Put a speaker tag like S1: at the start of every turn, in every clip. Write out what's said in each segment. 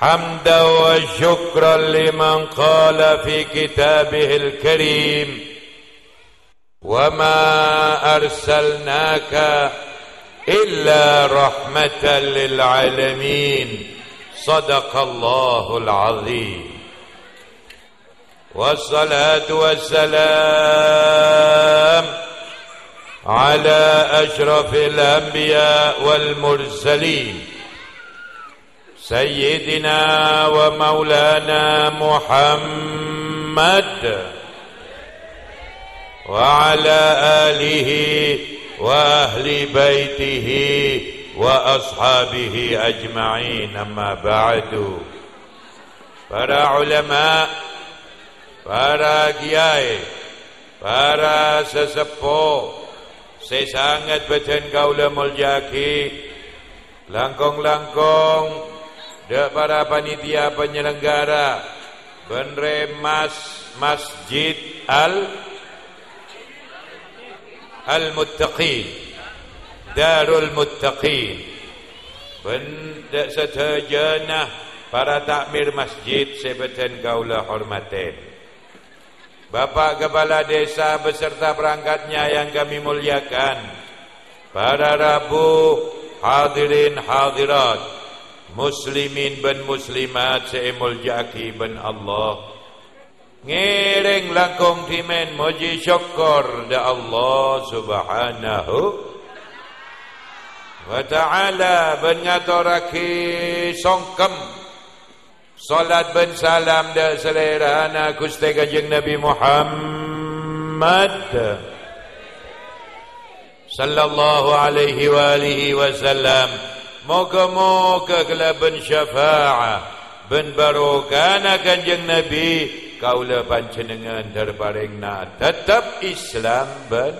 S1: حمدا وشكرا لمن قال في كتابه الكريم. وما أرسلناك إلا رحمة للعالمين. صدق الله العظيم. والصلاة والسلام على أشرف الأنبياء والمرسلين. سيدنا ومولانا محمد وعلى آله وأهل بيته وأصحابه أجمعين أما بعد. فرا علماء فرا قياي فرا سسبو سيسانت بتنقى علم الجاكي langkong-langkong Dek para panitia penyelenggara Benremas Masjid Al Al-Muttaqin. Darul Muttaqin. Benda setajana Para takmir masjid Sebeten kaulah hormatin. Bapak Kepala Desa beserta perangkatnya yang kami muliakan Para Rabu Hadirin Hadirat muslimin ben muslimat seemul jaki ben Allah. Ngiring langkong timen muji syukur da Allah subhanahu wa ta'ala. Ben ngaturaki songkem. Salat ben salam da selera anak kusti kajeng Nabi Muhammad. Sallallahu alaihi wa alihi wa sallam Moga-moga kelaban syafa'ah Ben barokana kanjeng Nabi. Kaulah pancenengan terparing na. Tetap Islam ben.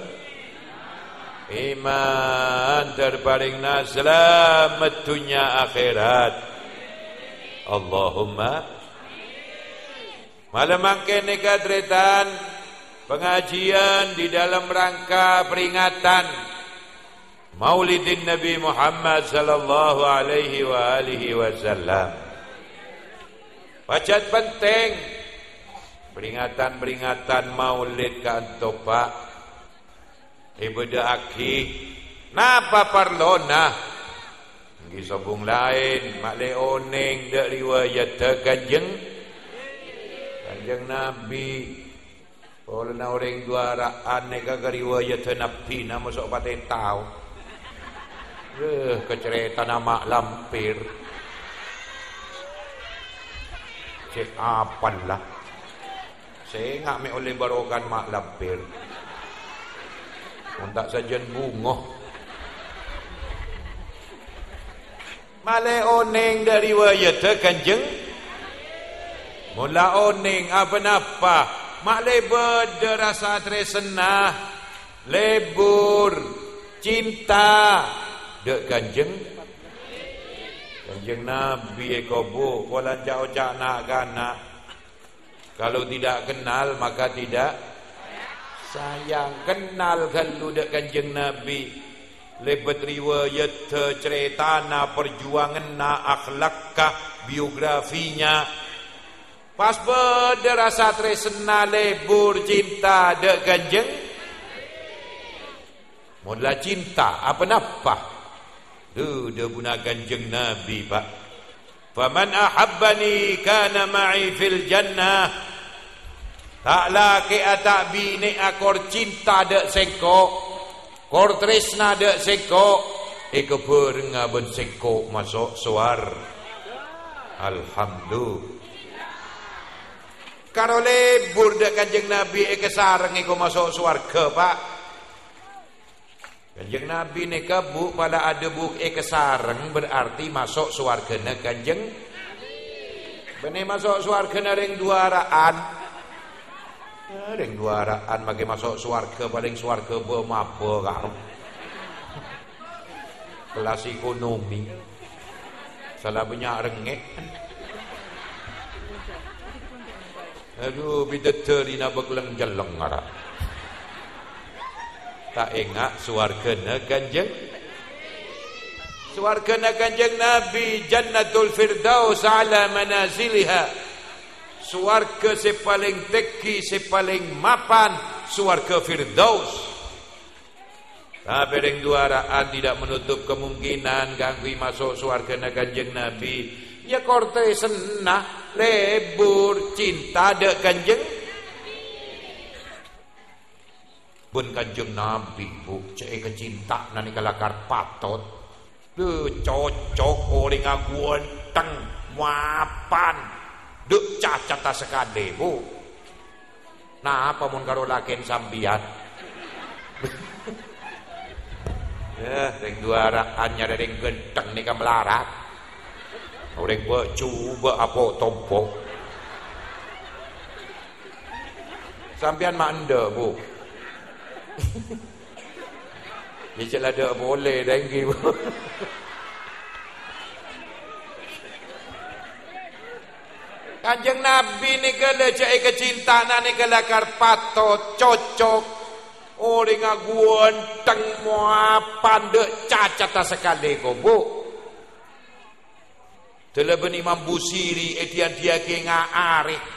S1: Iman terparing na. Selamat dunia akhirat. Allahumma. Malam angke nekadretan Pengajian di dalam rangka peringatan Maulidin Nabi Muhammad sallallahu alaihi wa alihi wasallam. Bacat penting peringatan-peringatan Maulid kan topa ibadah aki napa parlona ngi sobung lain mak le oneng dak riwayat kanjeng kanjeng Nabi Kalau na orang dua raan ne kagak riwayat nabi nama sok paten tahu. Eh, kecerita nama lampir. Cek apa lah. Saya me oleh barokan mak lampir. Untuk sajian bunga. Male oneng dari wayat kanjeng. Mula oneng apa napa? Mak lebur derasa tresenah. Lebur. Cinta dek kanjeng kanjeng nabi ekobu wala jauh cak nak kana kalau tidak kenal maka tidak. Sayang kenal kalau dek kanjeng nabi lebet riwayat cerita na perjuangan na akhlakkah biografinya. Pas berderasa tresna lebur cinta dek kanjeng Mula cinta apa napa Tu dia gunakan jeng Nabi pak. Faman ahabbani kana ma'i fil jannah. Tak laki atak bini akor cinta dek sengko. Kor tresna dek sengko. Eko berenga ben sengko masuk suar. Alhamdulillah. Karo lebur dek kanjeng Nabi eke sareng eko masuk suarga pak. Kanjeng Nabi ni bu pada ada buk e kesareng berarti masuk suargana kanjeng Bene masuk suarga naring duaraan. Naring duaraan bagi masuk suarga paling suarga mabo karo. Kelas ekonomi. Salah banyak rengek. Aduh, bidadari na baglang jaleng ngara. Tak suarga ganjeng. Suargana kanjeng Nabi Jannatul Firdaus ala manaziliha. Suarga si paling teki si paling mapan Suarga Firdaus. Tapi yang duaraan tidak menutup kemungkinan Ganggu masuk suarga kanjeng Nabi. Ya korte senah Lebur cinta ada kanjeng Bun kanjeng Nabi bu Cek kecinta nani kalakar patot Duh cocok orang ngaguan teng mapan. Duh cacat sekade bu. Nah apa mun karo lakin sambian? ya, ring dua hanya ring genteng nih melarat. Orang buat coba apa tompok. Sampian manda bu. Dia cakap ada boleh dengki pun. Kanjeng Nabi ni kala cai kecintaan ni kala karpato cocok orang aguan teng mua pande cacat sekali ko bu. Telah ben Imam Busiri etian dia ke ngaari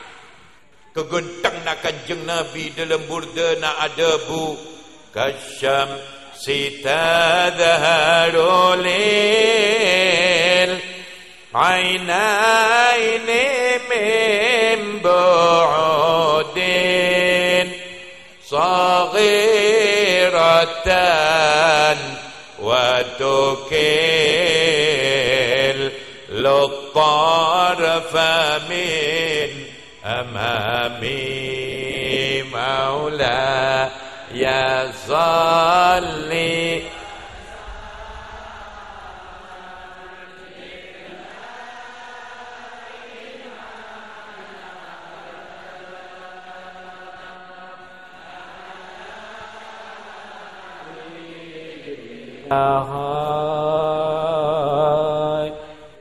S1: kegenteng nak kanjeng Nabi dalam burda nak ada bu kasyam ستذهل للعينين من بعد صغيرة وتكل للطرف من أمامي مولاي صلي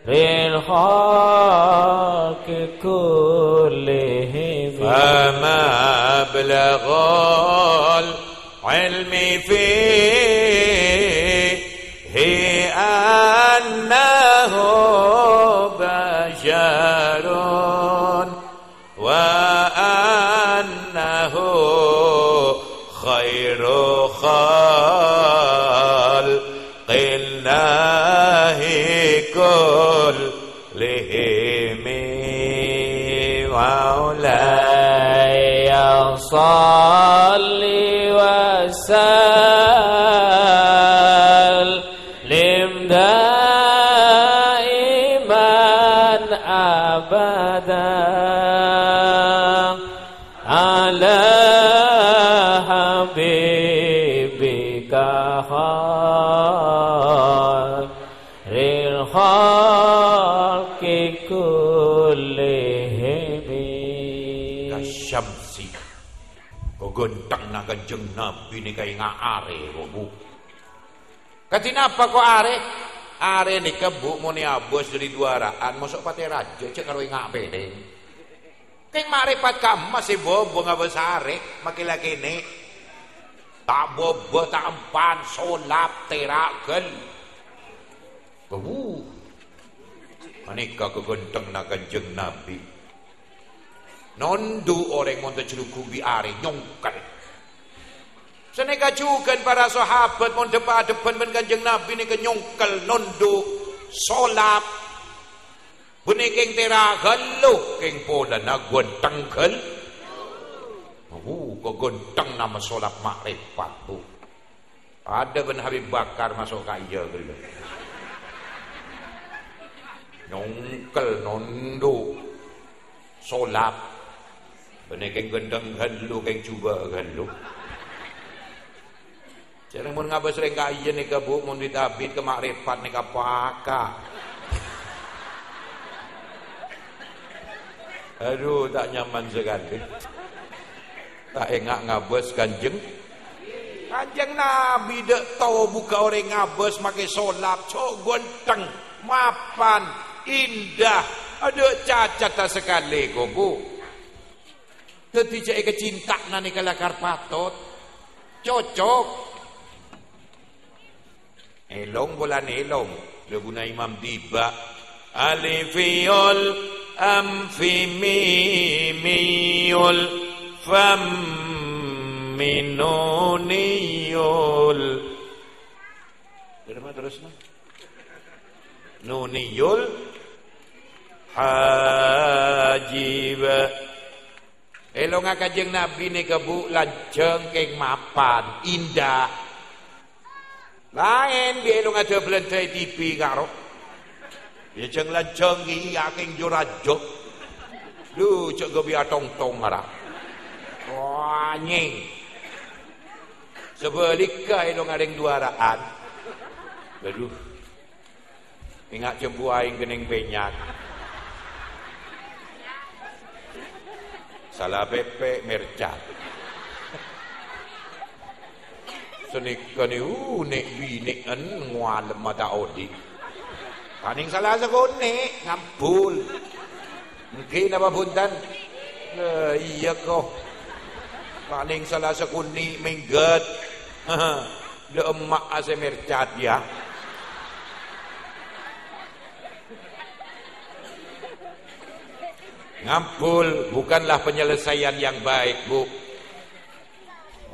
S1: في الخاطر مبلغ العلم في صل وسلم. دائما أبدا. على حبيبك خير. Gentang na kanjeng Nabi ni kay nga are ko bu. Katinapa ko are? Are ni kebu mo ni abos dari duaraan masuk pati raja cek karo nga pede. Kay maripat kam masih bobo nga besare makila kini. Tak bobo tak empan solap terakel. Bu. Manika kegenteng na kanjeng Nabi. Nondu orang monta bi are nyongkal. Seneka juga para sahabat mon depan depan ben Nabi ni nyongkal nondu solap. Bunikeng tera galuh keng pola na tangkel. Uh, kau gontang nama solap makrifat tu. Ada ben Habib Bakar masuk kaya gelo. Nyongkel nondu solap Bene keng gendeng halu keng cuba halu. Jangan mun ngapa sering kaya nih ke bu, mun ditabit ke makrifat nih kapaka. Aduh tak nyaman sekali. Tak enggak ngabes kanjeng. Kanjeng Nabi dek tahu buka orang ngabes pakai solat, cok gonteng, mapan, indah. Ada cacat tak sekali kok bu. Ketika kecinta nani kalakar patot, cocok. Elong bulan elong, lebuna imam tiba. Alifiyol amfimimiyul fam minuniyul Dari mana terusnya? Nuniyul hajib Elong kajeng Nabi ni kebu lanceng keng mapan indah. Lain bi elong ada belantai TV karo. Ya ceng lanceng ki ya keng jorajo. Lu cek gobi atong tong ara. Wah. Sebelikah elong ada dua raan. Aduh. Ingat cembu aing gening penyak. Salah pepe mercat. Senikkan itu nek binik en ngualem mata odi. Kaning salah sekone ngampul mungkin apa buntan uh, iya kok kaning salah sekuni minggat. De emak ase mercat ya Ngampul bukanlah penyelesaian yang baik, Bu.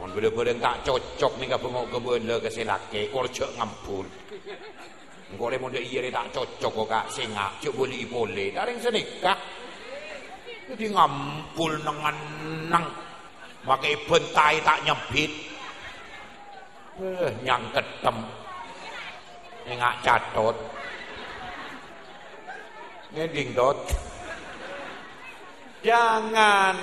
S1: Mohon benda-benda tak cocok ni kapung ke benda ke selake, korjok ngampul. Engkau le monde iya tak cocok kok kak singak, cuk boleh boleh. Daring senikah. Jadi ngampul nengan nang. Makai bentai tak nyebit. Eh, nyang ketem. Ngak catot. Ngeding dot. Jangan.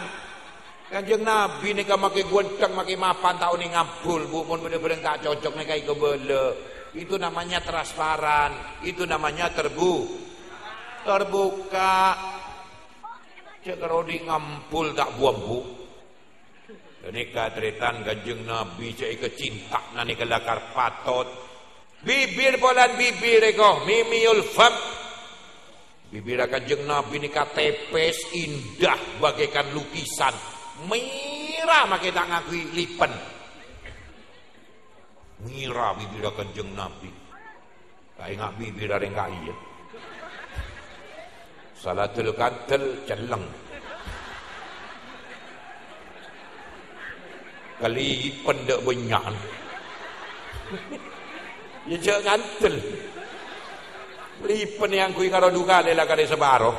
S1: Kanjeng Nabi ni kan makin goncang, makin mapan tahu ni ngabul. Bu, pun benar-benar tak cocok ni kai kebele. Itu namanya transparan. Itu namanya terbu. Terbuka. Cek kalau di ngampul tak buang bu. Ini kadretan kanjeng Nabi cek kecinta nani kelakar patot. Bibir polan bibir eko. Mimiul fam. Bibir kanjeng Nabi ini katepes indah bagaikan lukisan. Merah makai tak ngakui lipen. Mira bibir kanjeng Nabi. Kaya ngak bibir ada yang iya. Salatul kantel celeng. Kali pendek banyak. Ya cek kantel. Lipen yang kui karo duka adalah kare sebaro.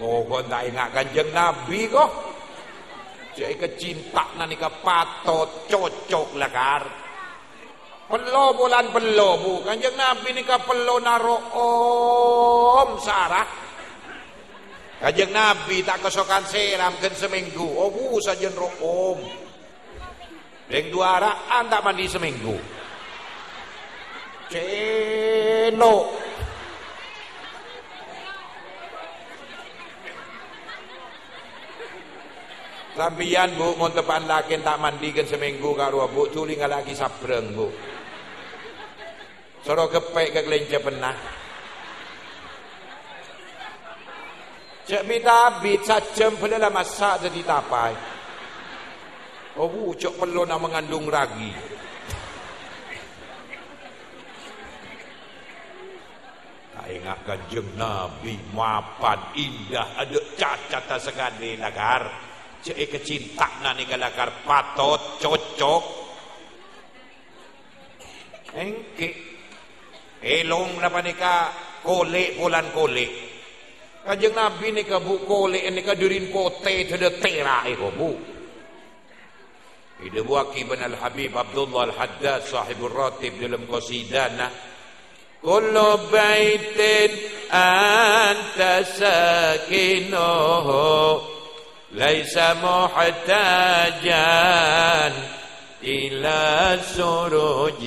S1: Oh, kau tak ingat kanjeng Nabi kok. Jadi kecinta nani ke patot cocok lah kar. Pelo bulan pelo bu. Kanjeng Nabi ni ke pelo naro om Sarah. Kanjeng Nabi tak kesokan seram kan seminggu. Oh bu saja naro om. Yang dua raan tak mandi seminggu. Ceno. Sampian bu, mau tepan laki tak mandikan seminggu karo bu, tuli lagi sabreng bu. Soro kepek ke kelinci pernah. Cek bita bit sajam pula masak jadi tapai. Oh bucok perlu nak mengandung ragi. Tak ingat kanjeng Nabi mapan indah ada cacat tak sekali lagar. Cek kecinta nani kalakar patot cocok. Engke. Elong napa nika kolek bulan kolek. Kanjeng Nabi nika bu kolek nika durin pote tede tera eko bu. إلى بواكي بن الحبيب عبد الله الحداد صاحب الراتب للمقصيدانا كل بيت أنت ساكنه ليس محتاجا إلى سروج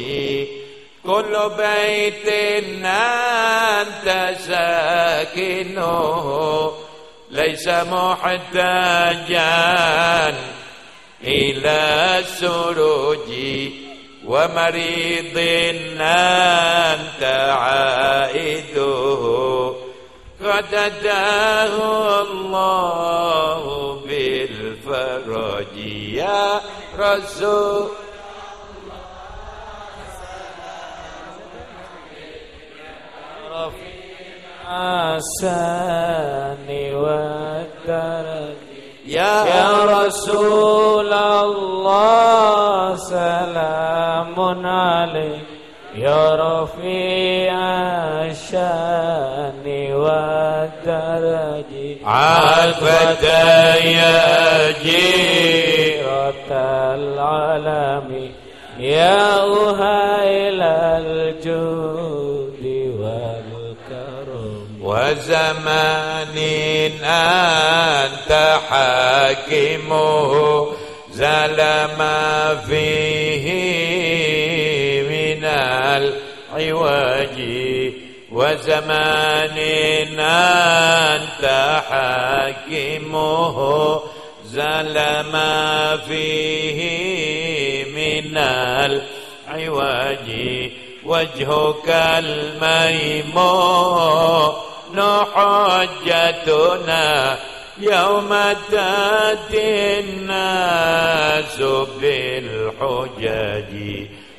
S1: كل بيت أنت ساكنه ليس محتاجا إلى السروج ومريض أنت عائده. قد أتاه الله بالفرج. يا رسول
S2: السان والدرج يا, يا رسول الله سلام عليك. يا رفيع الشأن والدرج
S1: عافت يا
S2: جيرة العالم يا أهيل الجود.
S1: وزمان أنت حاكمه زلم فيه من العواج وزمان أنت حاكمه زلم فيه من العواج وجهك الميمون حجتنا يوم تأتي الناس بالحجج.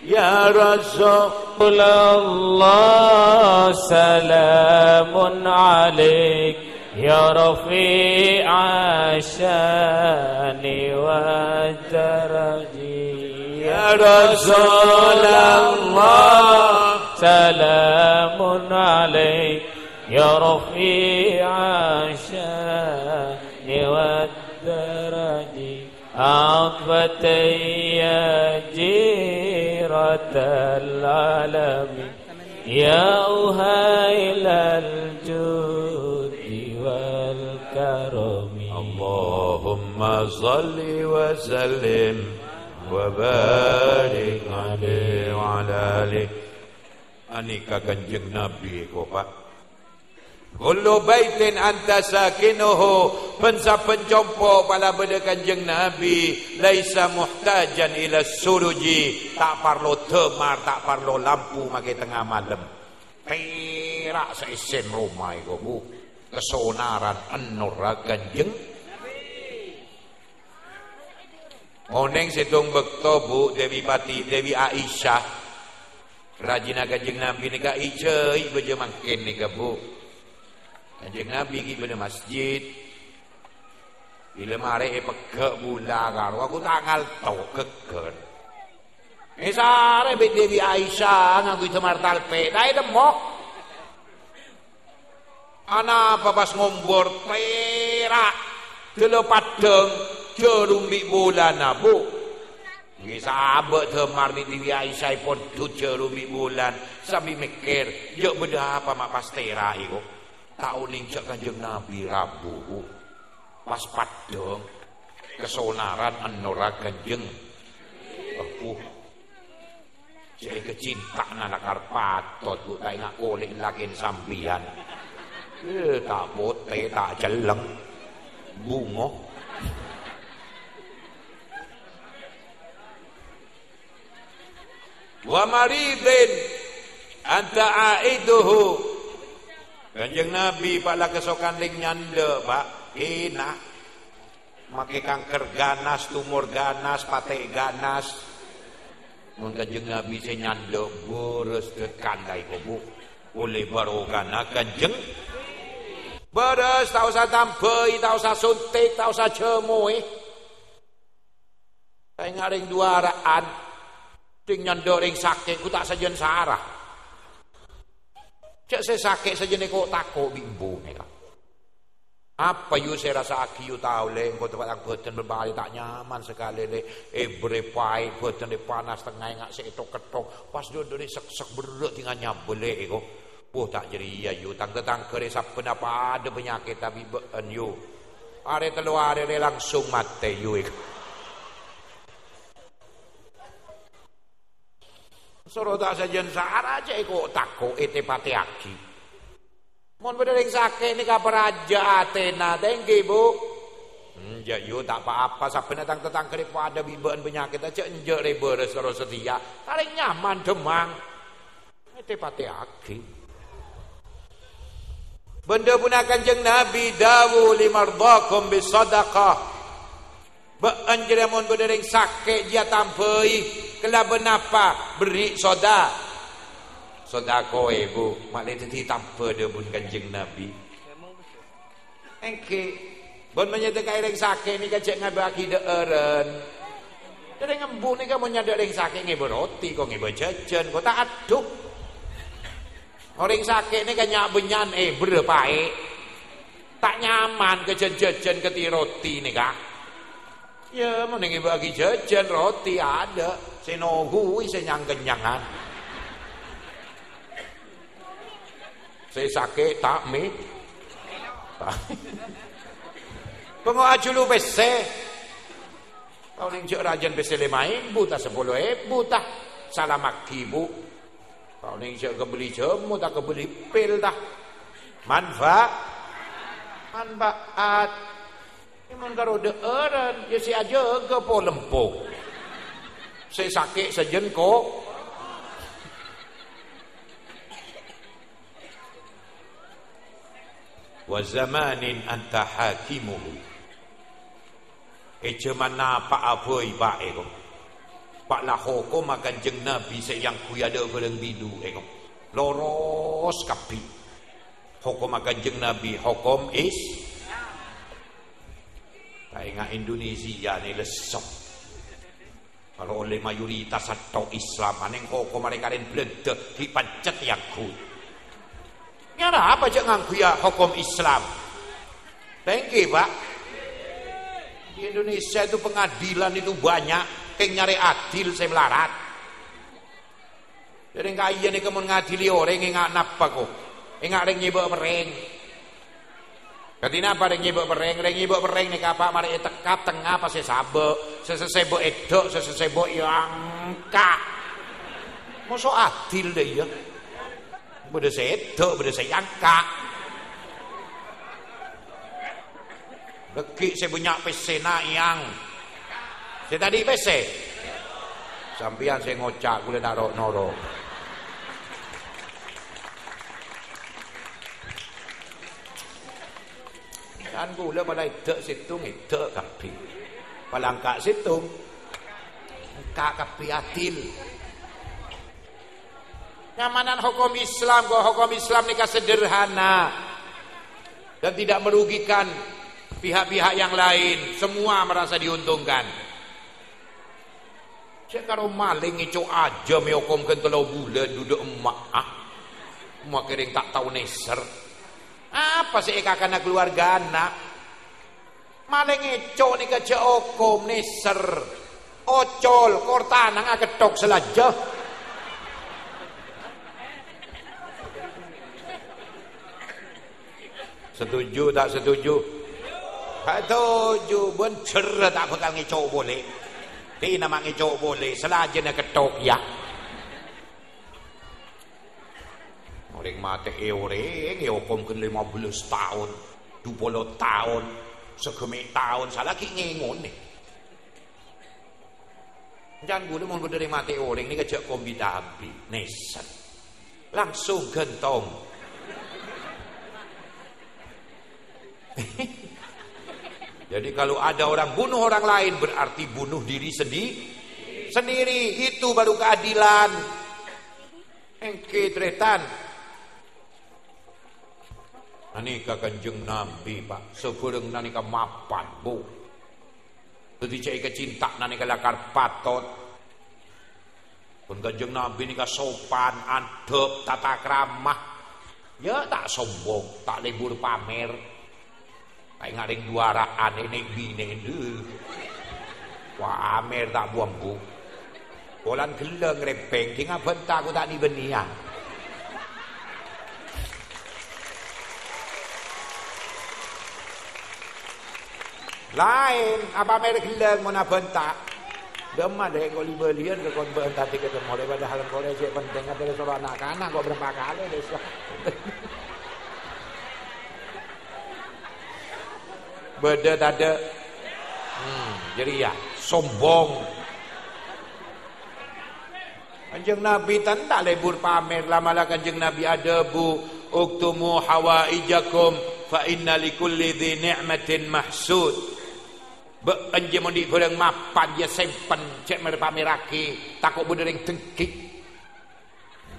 S1: يا رسول الله سلام عليك. يا رفيع الشأن والدرج. يا رسول الله سلام عليك. يا رفيع الشأن والدرج عطفتي يا جيرة العالم. يا أهيل الجود والكرم. اللهم صل وسلم وبارك عليه وعلى آله. Anika kanjeng Nabi Kullu baitin anta sakinuhu. Pensa pencompo pala benda kanjeng Nabi. Laisa muhtajan ila suruji tak parlo temar tak parlo lampu mage tengah malam. Perak seisen rumah bu? Kesonaran anura kanjeng Oneng situng bekto bu Dewi Pati Dewi Aisyah. Rajina kanjeng Nabi ni ka icei beje makin ni ka bu Kanjeng Nabi pergi pada masjid. Bila mari pegak bulan karo aku tak ngalto kegen. Eh sare bit Dewi Aisyah ngaku temar talpe. Dai demok. Ana apa pas ngombor perak. Telo padeng jerumbi bulan abu. Nggih sahabat temar bit Dewi Aisyah pun jerumbi bulan sambil mikir, yo beda apa mak pastera iku tahu ninjak kanjeng Nabi Rabu. Pas padong kesonaran anora kanjeng. Aku. Saya kecinta anak karpatot bu. Tak ingat oleh lakin sampian eh tak bote tak jeleng. Bungo wa maridin anta aiduhu Kanjeng Nabi pala kesokan ling nyanda pak. Enak make kanker ganas tumor ganas pate ganas. Mun kanjeng Nabi se nyanda boros ke kandai bu oleh barokana kanjeng. Beres tak usah tambah, tak usah suntik, tak usah cemui. Saya ngaring dua araan, ting nyanda ring sakit, ku tak sajen sarah. Cek saya sakit saja nih kok takut bimbo mereka. Apa yu saya rasa aki yu tahu le, kau tempat yang betul berbahaya tak nyaman sekali le. Eh berepai betul di panas tengah ngak seketok ketok. Pas dia dari sek sek berat tinggal nyabele eko. Wah tak jadi ya yu tang tetang kere siapa apa ada penyakit tapi yu. Are telu are langsung mati eko. Suruh tak sajen sahara aja iko tako ete pati aki. Mon berdering sakit ni kapal raja Athena, thank you bu. Enjak yo tak apa-apa sampai datang tetang kerip ada bibaan penyakit aja enjak reba resoro setia. Tarik nyaman demang. Ete pati aki. Benda gunakan jeng Nabi dawu limardakum bisadaqah. Beanjir mon berdering sakit dia tampai kela benapa beri soda. Soda ko ibu, mak le tadi tanpa dia pun kanjeng Nabi. Engke bon menyatakan orang sakit ni kacak ngabaki de eren. Dari ngembu ni kamu nyadar orang sakit ngebe roti, kau ngebe jajan, kau tak aduk. Orang sakit ni kan nyak benyan eh berapa eh. Tak nyaman ke jajan ke roti ni kak. Ya, nengi bagi jajan roti ada. Senohu saya nyang kenyangan. Saya sakit tak mi. Pengo ajulu bese. Kau ning jek rajan bese lima ibu tak sepuluh ibu tak salah maki bu. Kau ning jek kebeli jemu tak kebeli pil dah. Manfaat. Manfaat. Iman karo deeran, ya si aja ke po lempuk. Saya sakit sejen kok. Wa zamanin anta hakimuhu. Eh mana pak apa iba ego. Pak lah hukum akan jeng nabi sayang kuyada bereng bidu ego. Loros kapi. Hukum jeng nabi hukum is Kaya Indonesia ni lesok. Kalau oleh mayoritas atau Islam, aneng koko mereka lain beleda dipancet yang ku. Nyara apa jangan ngangku ya hukum Islam? Thank you pak. Di Indonesia itu pengadilan itu banyak. Keng nyari adil saya melarat. Jadi kaya ni kemun ngadili orang yang napa kok. Ingat orang nyebak mereng. Katina apa ring nyebok bereng, ring nyebok bereng nih kapak mari tekap tengah pas sabek, sesebok edok, sesebok yang kak. Mosok adil deh ya. Beda sedok, beda yang kak. Leki saya punya PC yang. Saya tadi PC. Sampian saya ngocak, boleh naruh noro. Kan gula balai dek situng dek kapi. Palang kak situng kak kapi atil. Nyamanan hukum Islam kok hukum Islam ni sederhana dan tidak merugikan pihak-pihak yang lain. Semua merasa diuntungkan. Cek kalau maling itu aja me hukum kentelau bulan duduk emak ah. Emak kering tak tahu neser. Apa sih kakana keluarga anak? Maling eco ni kerja okom neser. Ocol kortanang agetok selajah. Setuju tak setuju? Setuju. Bencer tak bakal ngecok boleh. Di nama ngecok boleh. Selajahnya ketok ya. Orang mati eh orang hukum ke 15 tahun, 20 tahun, segemik tahun, salah ki ngengon nih. Jangan boleh mau dari mati orang ini kejak kombi dabi, nesan. Langsung gentong. Jadi kalau ada orang bunuh orang lain berarti bunuh diri sendiri. Sendiri itu baru keadilan. Engke tretan Nanika kanjeng Nabi pak. Sebelum nanika mapan bu. Jadi cai kecinta nanika lakar patot. Pun kanjeng Nabi nika sopan Adep tata keramah Ya tak sombong Tak libur pamer. Kayak ngaring duaraan ini bine Wah amer tak buang bu. Kolan geleng repeng Kina bentak aku tak dibenian Lain apa merek geleng mau bentak. Demah deh kau lima lian ke kau berhenti kita mau daripada hal kau cek penting ada soal anak-anak kau berapa kali desa. Beda ada. Hmm, jadi ya sombong. Kanjeng Nabi tak lebur pamer lama-lama kanjeng Nabi ada bu uktumu hawaijakum fa inna likulli dhi ni'matin mahsud. Beanje mondi goreng mapan dia simpen cek merpamerake takut bedereng tengkik.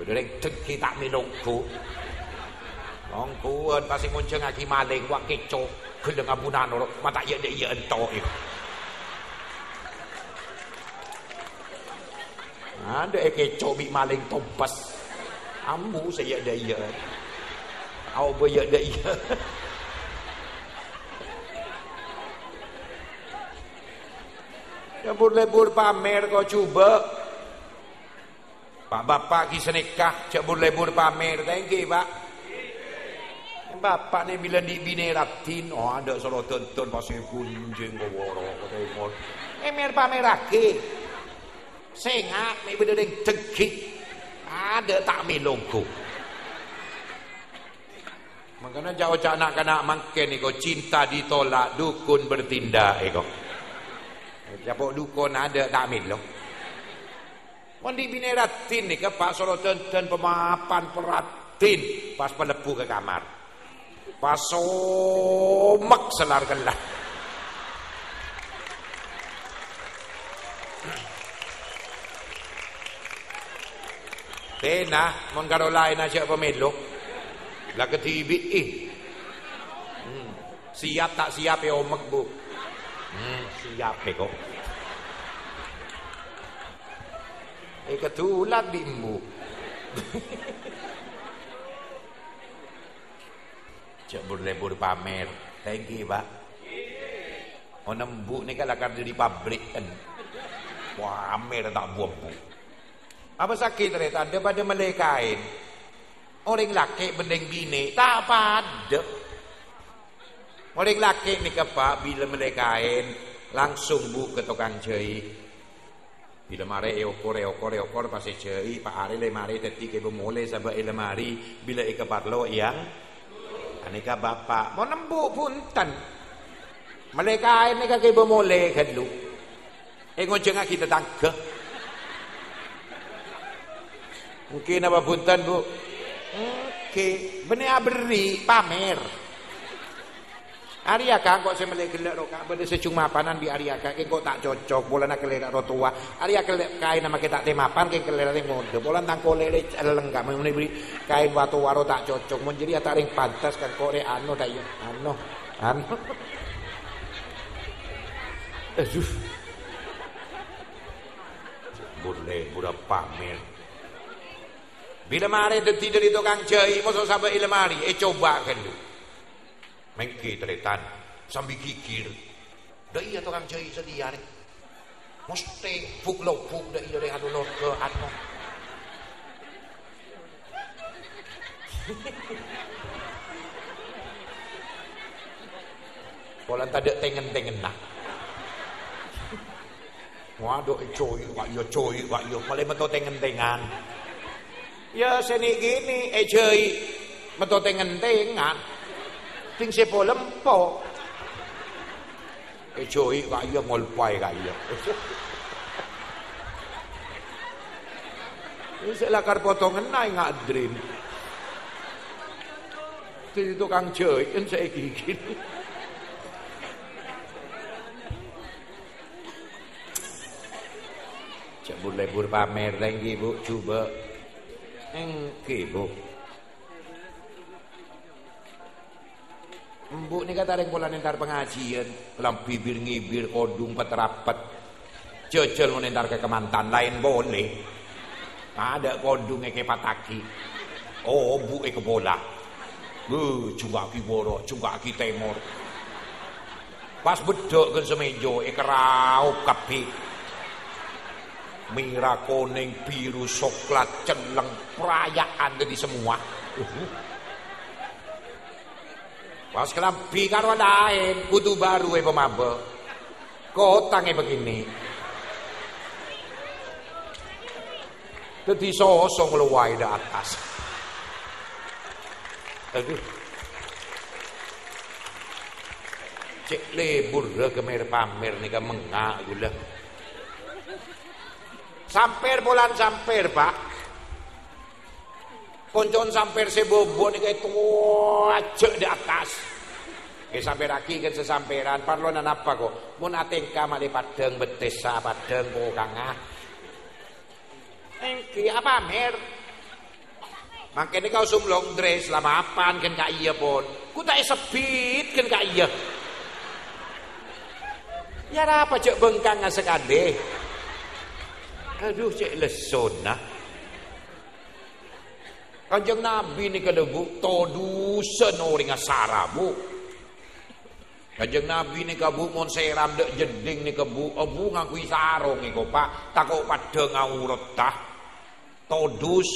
S1: Bedereng tengkik tak minungku. Wong kuwen pasti muncul ngaki maling wak keco geleng abunan ora mata ya dek ya ento iku. Ada keco bi maling tombas. Ambu saya dah ya. Au ya dah ya. Lebur-lebur pamer kau cuba. Pak bapak ki senikah cak lebur pamer. Thank you pak. Bapak ni bila di bini ratin, oh ada solo tonton pasal kunjing kau woro kau tengok. Emer pamer lagi. Sengak ni benda yang tegik. Ada tak melongku. Makanya jauh cak nak kena makin kau cinta ditolak dukun bertindak eh kau. Siapa dukun ada tak ambil loh. Mandi bineratin ni ke Pak Soroten pemapan peratin pas pelepu ke kamar. Pas somak selar gelah. Tena, mon karo lain aja pemelo. Lah ketibi eh. Hmm. Siap tak siap ya omek bu. Hmm, siap eh kok. Eh ketulat bimbu. Cek lebur pamer. Thank you, Pak. Oh nembuk ni kan lakar di pabrik kan. Pamer tak buang bu. Apa sakit ternyata daripada melekain. Orang laki bendeng bini tak pada. Orang laki ni kepak bila melekain langsung bu ke tukang. Bila mare eokor eokor eokor pasti ceri pak le mare teti ke bemole sabak ele mari bila ika parlo yang aneka bapak mau nembuk punten? Mereka ini kaki bemole kan lu. Eh ngojeng kita tangke mungkin apa punten bu? Oke okay. benih beri pamer Arya kan kok saya melek gelek roka benda secuma panan di Arya kan kok tak cocok? Bola nak kelek ro tua. Arya kelek kain nama kita temapan ke kelek ring mode bola tang kolele lengkap mau beri kain watu waro tak cocok. Mun jadi tak ring pantas kan kok anu tak ya anu anu Aduh Boleh budak pamer Bila mari deti dari tukang jahit Masa sampai ilemari Eh coba kan lu mengke tretan sambil kikir dah iya tukang jahit sedia ni mesti puk lo puk dah iya dengan lor ke anu Kalau tak ada tengen-tengen nak. Waduh, coy, wak yo coy, wak yo, malah meto tengen-tengan. Ya seni gini, eh coy, meto tengen-tengan. Ting sepo lempo. Eh cuy kaya ngolpai kaya. Ini lakar potongan naik ngadrin. Jadi tukang cuy kan saya gigit. Cak lebur pamer lagi bu, coba. Engke bu. Mbuk ni kata ring pola nentar pengajian, kelam bibir ngibir kodung peterapat. Jejel nentar ke kemantan lain boleh. Ada kodung ke pataki. Oh, bu ke bola. Bu, juga ki boro, juga ki temor. Pas bedok ke semejo, e kerau kapi. Merah, kuning, biru, coklat, celeng, perayaan jadi semua. Uh. Pas kelambi karo lain, kudu baru e pemabok. Kotange begini. Dadi sosok luwai dak atas. Aduh. Cek lebur kemer pamer nika mengak gula. Sampir bulan sampir, Pak. Koncon samper sebobo nih kayak tua di atas. Eh sampai raki kan sesamperan parlonan apa kok? Mun atengka mali padeng betesa padeng kangah. Engki apa mer? Makanya kau sumlong dress lama apaan kan kak iya pun. Ku tak sepit kan kak iya. Ya apa cek bengkang sekali. Aduh cek leson nah. Kanjeng Nabi ni kada bu todusen orang asaramu. Kanjeng Nabi ni kabu mon seram dek jeding ni kabu abu ngakui sarong ni pak takut pada ngaurat tah. Todus.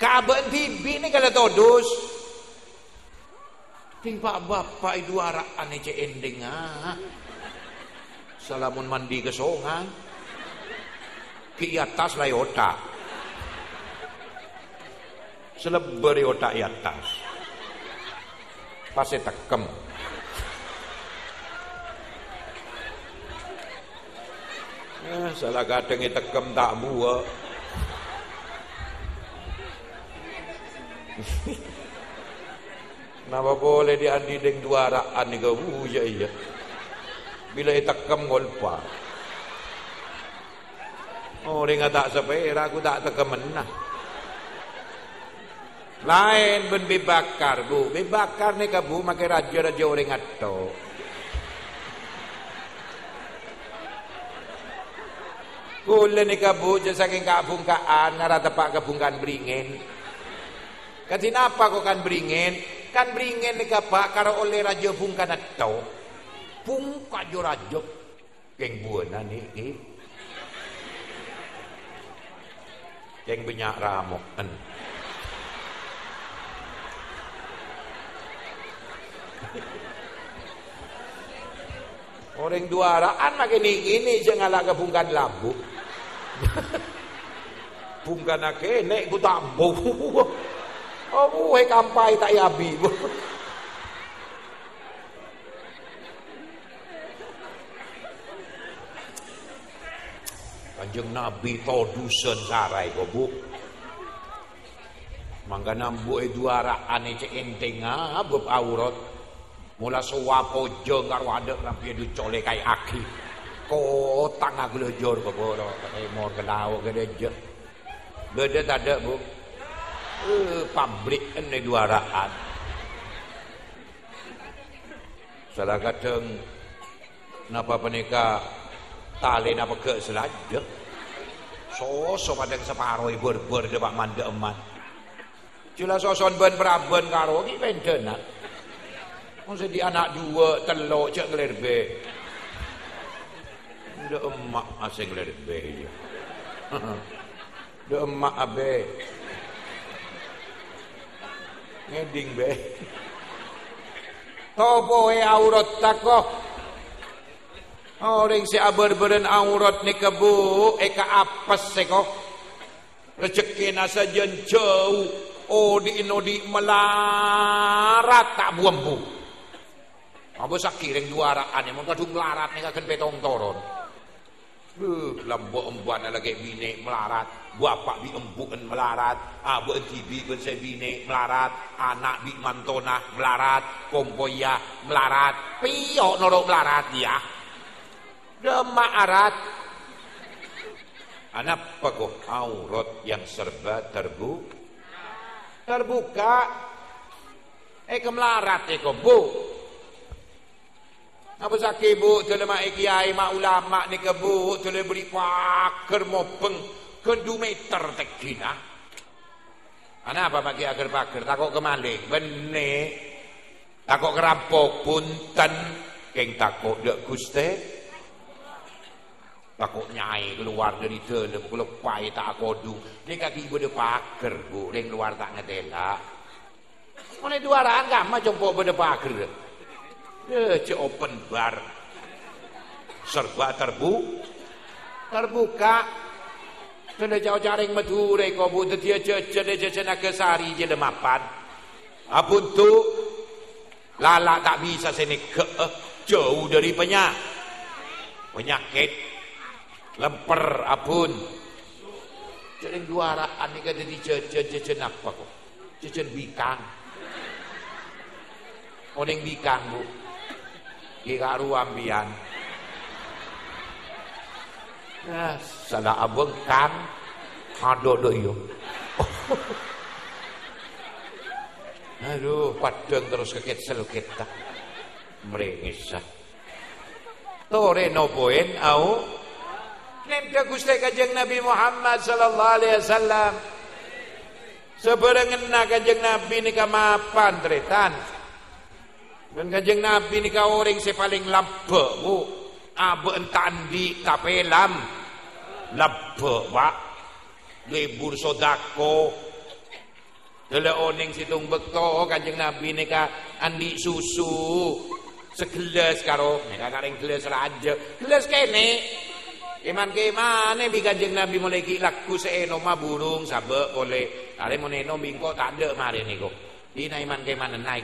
S1: Kaben tibi ni kada todus. Timpa bapak itu araan ni cek ending ah. Salamun mandi ke. Ki atas lah. Selebar otak atas. Pasti tekem. Ya, salah kadang tekem tak buat. Kenapa boleh diandi deng dua raan ni kau ya iya. Bila itakam golpa. Oh, dia tak sepera, aku tak tekemen nah. Lain ben bibakar bu, bibakar ni kabu makai raja-raja orang atau. Kule ni kabu jasa saking kabungkaan ngara tepak kabungkaan beringin. Katina apa kok kan beringin? Kan beringin ni kapak karo oleh raja bungkan atau. Pung kajo raja keng buana ni eh. Keng banyak ramok Orang duaraan makin ini jangan laga bungkan lambu. bungkan nek ku tambo. Oh, buhay kampay tak yabi. Kanjeng Nabi todusen sarai ko bu. Mangga nambu e duara ane cek enteng abep aurat. Mula suwapo jo karo adek rapi edu cole kai aki. Kotang aku lejor keboro. Emor kelau gede Gede tak ada bu eh, pabrik ini duaraan salah kadang napa penika tali napa ke selaja sosok separuh ber-ber pak manda eman Cula soson ben praben karo ki pendenak. Masa di anak dua telok cek ngelerbe. Udah emak asing ngelerbe ya. Udah emak abe. Ngeding be. Topo e aurat tako orang si abar-beren aurat ni kebu eka apes seko rezeki nasa jauh. Oh di ino di melarat tak buambu apa sakiring duaraan yang mau melarat nih akan petong toron Uh, lambo embuan lagi bini melarat, bapak bi embuan melarat, abu tibi saya bini melarat, anak bi mantona melarat, kompoya melarat, pio norok melarat ya. Demak arat. Anak pagoh aurat yang serba terbuka. Terbuka. Eh kemelarat eh bu. Apa sakit bu, tole mak kiai mak ulama ni ke bu, tole beri pakar mopeng ke 2 meter tek kina. Ana apa pakai agar pakar, takut kemalik, benih. Takut kerampok punten, keng takut dek guste. Takut nyai keluar dari dalam, kelepai tak kodu. Dia kaki ibu de pakar bu, dia keluar tak ngetela. Mana dua orang kan, macam pok pakar. Ya, open bar. Serba terbu, terbuka. Tanda jauh jaring madure ko bu dia jejen jejen kesari je lemapan. Apun tu lala tak bisa sini ke eh, jauh dari penyak penyakit lemper apun. Jaring dua araan ni kata di jejen jejen apa kok? Jejen bikang. Oning bikang bu. Kira ruambian. Nah, salah abang kan ada do yo. Aduh, padang terus kekecel kita. Merengis. Tore nopoin au Nemda Gusti Kanjeng Nabi Muhammad sallallahu alaihi wasallam. Seberengen Kanjeng Nabi nika mapan tretan. Dan Kanjeng Nabi nika orang se paling lampe bu. Abe entandi kapelam labbe pak. Libur sodako. Dele oning situng bekto kanjeng Nabi nika andi susu. Segelas karo nika kareng gelas raja gelas kene. Iman ke mana bi kanjeng Nabi mulai laku seeno ma burung sabe boleh. Are moneno bingko tak ada mari niku. Dina iman ke mana nai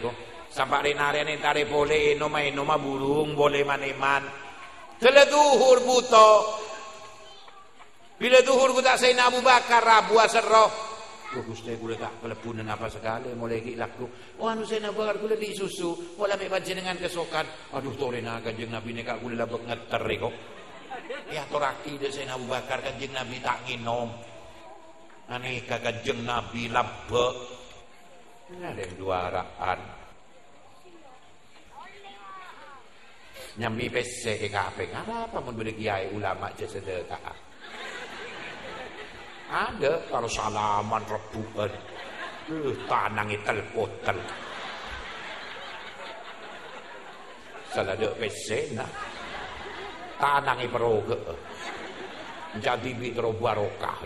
S1: sampai renare tare boleh eno ma eno ma burung boleh maneman Bila duhur buto. Bila duhur ku tak sayna Abu Bakar rabu asroh. Ku gusti kula tak kelepunan apa sekali mulai ki laku. Oh anu sayna Abu Bakar kula di susu, wala me dengan kesokan. Aduh tore na kanjeng Nabi nek kula labek ngeter kok. Ya toraki de sayna Abu Bakar kanjeng Nabi tak nginom. Aneka kanjeng Nabi labek. Ada dua araan. Nyambi pese ke kapeng apa mau beli kiai ulama je sedekah? Ada kalau salaman rebukan. Uh, tanang itel potel salah ada pese nah. Tanang peroge jadi bitro barokah.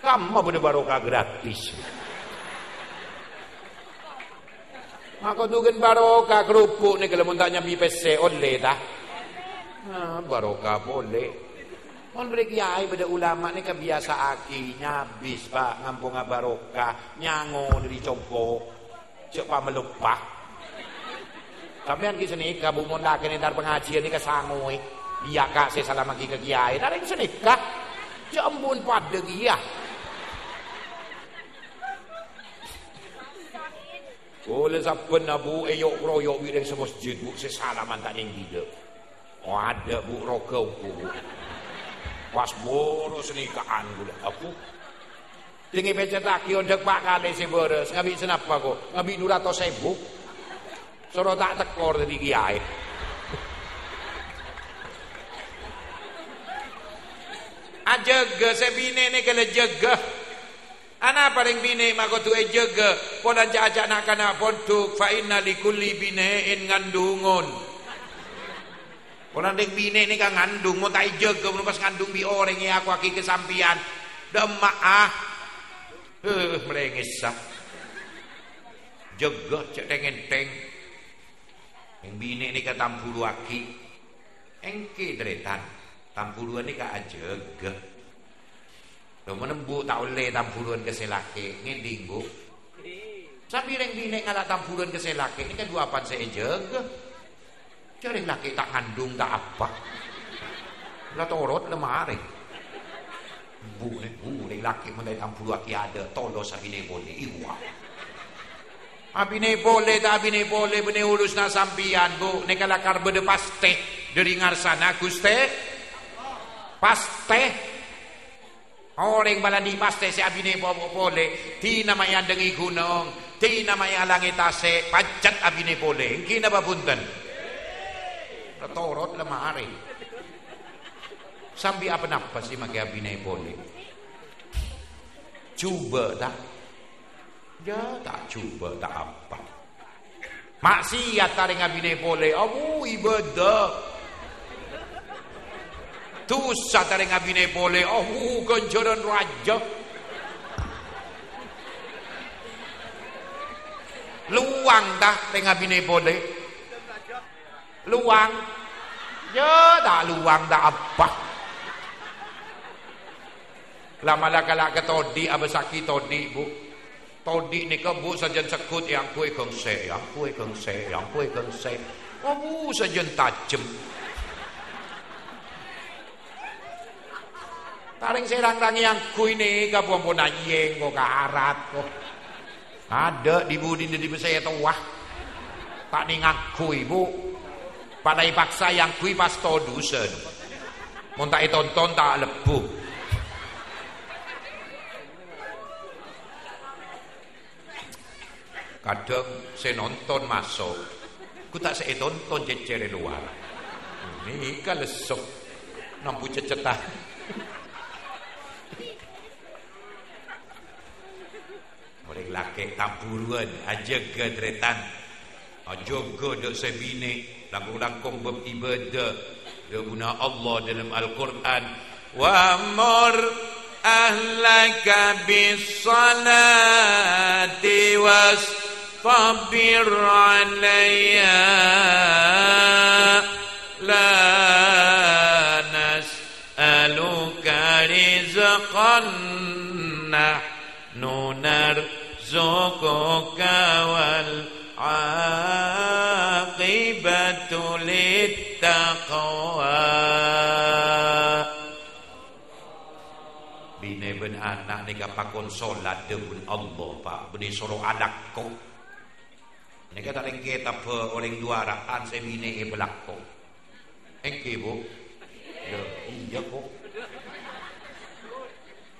S1: Kamu bener barokah gratis Maka tugen barokah kerupuk ni kalau muntahnya pese oleh dah. Nah, barokah boleh. Mon beri kiai pada ulama ni kebiasa aki nyabis pak ngampung barokah nyango dari copo cek pa melupah. Sampean ki sini kabu mon kene dar pengajian ni kesangui. Iya kak saya salam lagi ke kiai. Dari sini kak. Cek embun pada dia. Oleh saben bu eyok royok wireng semasjid bu sesalaman tak ning gila. Oh ada bu roga bu. Pas boros nikaan gula aku. Tinggi pecetaki ondek pak kali si boros. Ngabi senapa kok? Ngabi nurato sebu. Soro tak tekor tadi kiai. Ajaga sebine ne kala jaga. Ana paling bine tu jaga pola jaja nak kana pontuk fa inna likulli binein ngandungun. Pola ding bine ni kan ngandung mau tak jaga mau pas ngandung bi orang ya aku aki kesampian. Demak ah. Eh merengis sah. Jaga cek teng Yang bine ni ka tampulu aki. Engke dretan. Tampuluan ni ka ajaga. Lo menembu tak oleh tampuluan keselake ngedinggu. Sambil yang bini ngalah tampuluan keselake ini kan dua apa saya jaga. Cari laki tak kandung tak apa. Lah torot lemari. Bu ne bu ne laki menai tampulu aki ada tolos abine boleh iwa. Abine boleh tak abine boleh bene urus na sampian bu ne kalakar bede paste dari ngarsana guste. Paste Orang baladi paste si abine bobo pole, ti nama yang dengi gunung, ti nama yang langit ase, pacat abine pole. Engki na babunten. Torot lemari. Sambil apa napa sih maki abine pole? Cuba tak? Ya tak cuba tak apa. Maksiat taring abine pole, abu ibadah. Tu satare ngabine boleh oh ganjaran raja luang dah tengah bine boleh luang ya tak luang tak apa Lama lah kalau ke todi apa sakit todi bu. Todi ni ke bu sajen sekut yang kue keng se, yang kue keng se, yang kue keng se. Oh bu sajen tajem. Taring serang rang yang kue ni ke pun pun ayeng ko karat ko. Ada di budi di saya wah. Tak ni ngakui bu. Padai paksa yang kui pas todusen. Mun tak tonton tak lebu. kadang saya nonton masuk ku tak saya tonton jejer luar ini kan lesok nampu cecetah oleh laki tampuruan aja gedretan. Aja gedek sebinik langkung-langkung bertiba dak dia ya guna Allah dalam Al-Quran. Wa amr ahlaka bis salati was tabir alaiha la nas'aluka rizqan. نرزقك والعاقبة للتقوى Bini ben anak ni kapakon solat dengan Allah Pak Bini suruh anakku Ni kata lengke tak apa orang dua rakan saya bini e belako. Engke bu. Ya, iya kok.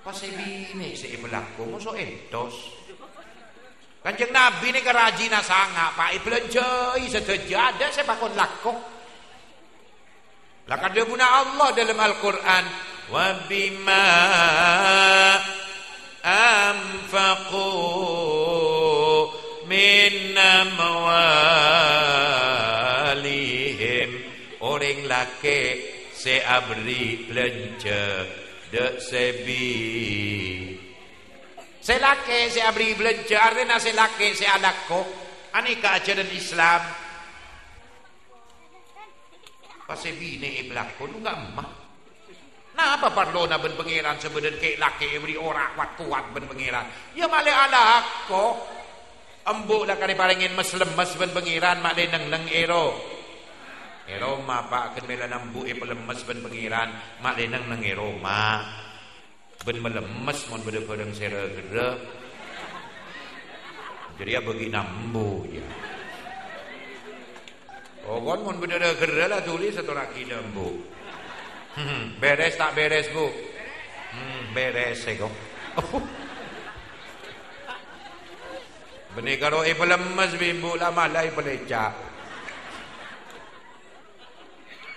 S1: Pas saya bini saya belako, masa entos. Kanjeng Nabi ni kerajina sangat Pak Iblanjai seteja ada saya pakon lako. Lakan dia guna Allah dalam Al-Quran. Wa bima anfaqu min amwalihim orang laki se abri belanja de sebi se laki se abri belanja artinya se laki se anakku anika ajaran Islam pasti bini iblaku lu enggak emah Nah apa perlu na ben pangeran sebenarnya ke laki beri orang kuat kuat ben pangeran. Ya malah ala aku Embuk lah kali paringin mas lemes ben pengiran mak le neng neng ero. Ero ma pak ken mela nambu e pelemes ben pengiran mak le neng neng ero ma. Ben melemes mon bede kodeng sere gede. Jadi ya bagi nambu ya. Oh kon mon bede gede lah tulis satu lagi nambu. Hmm, beres tak beres bu? Hmm, beres saya kok. Beni karo e pelemes bimbu lama lai pelecak.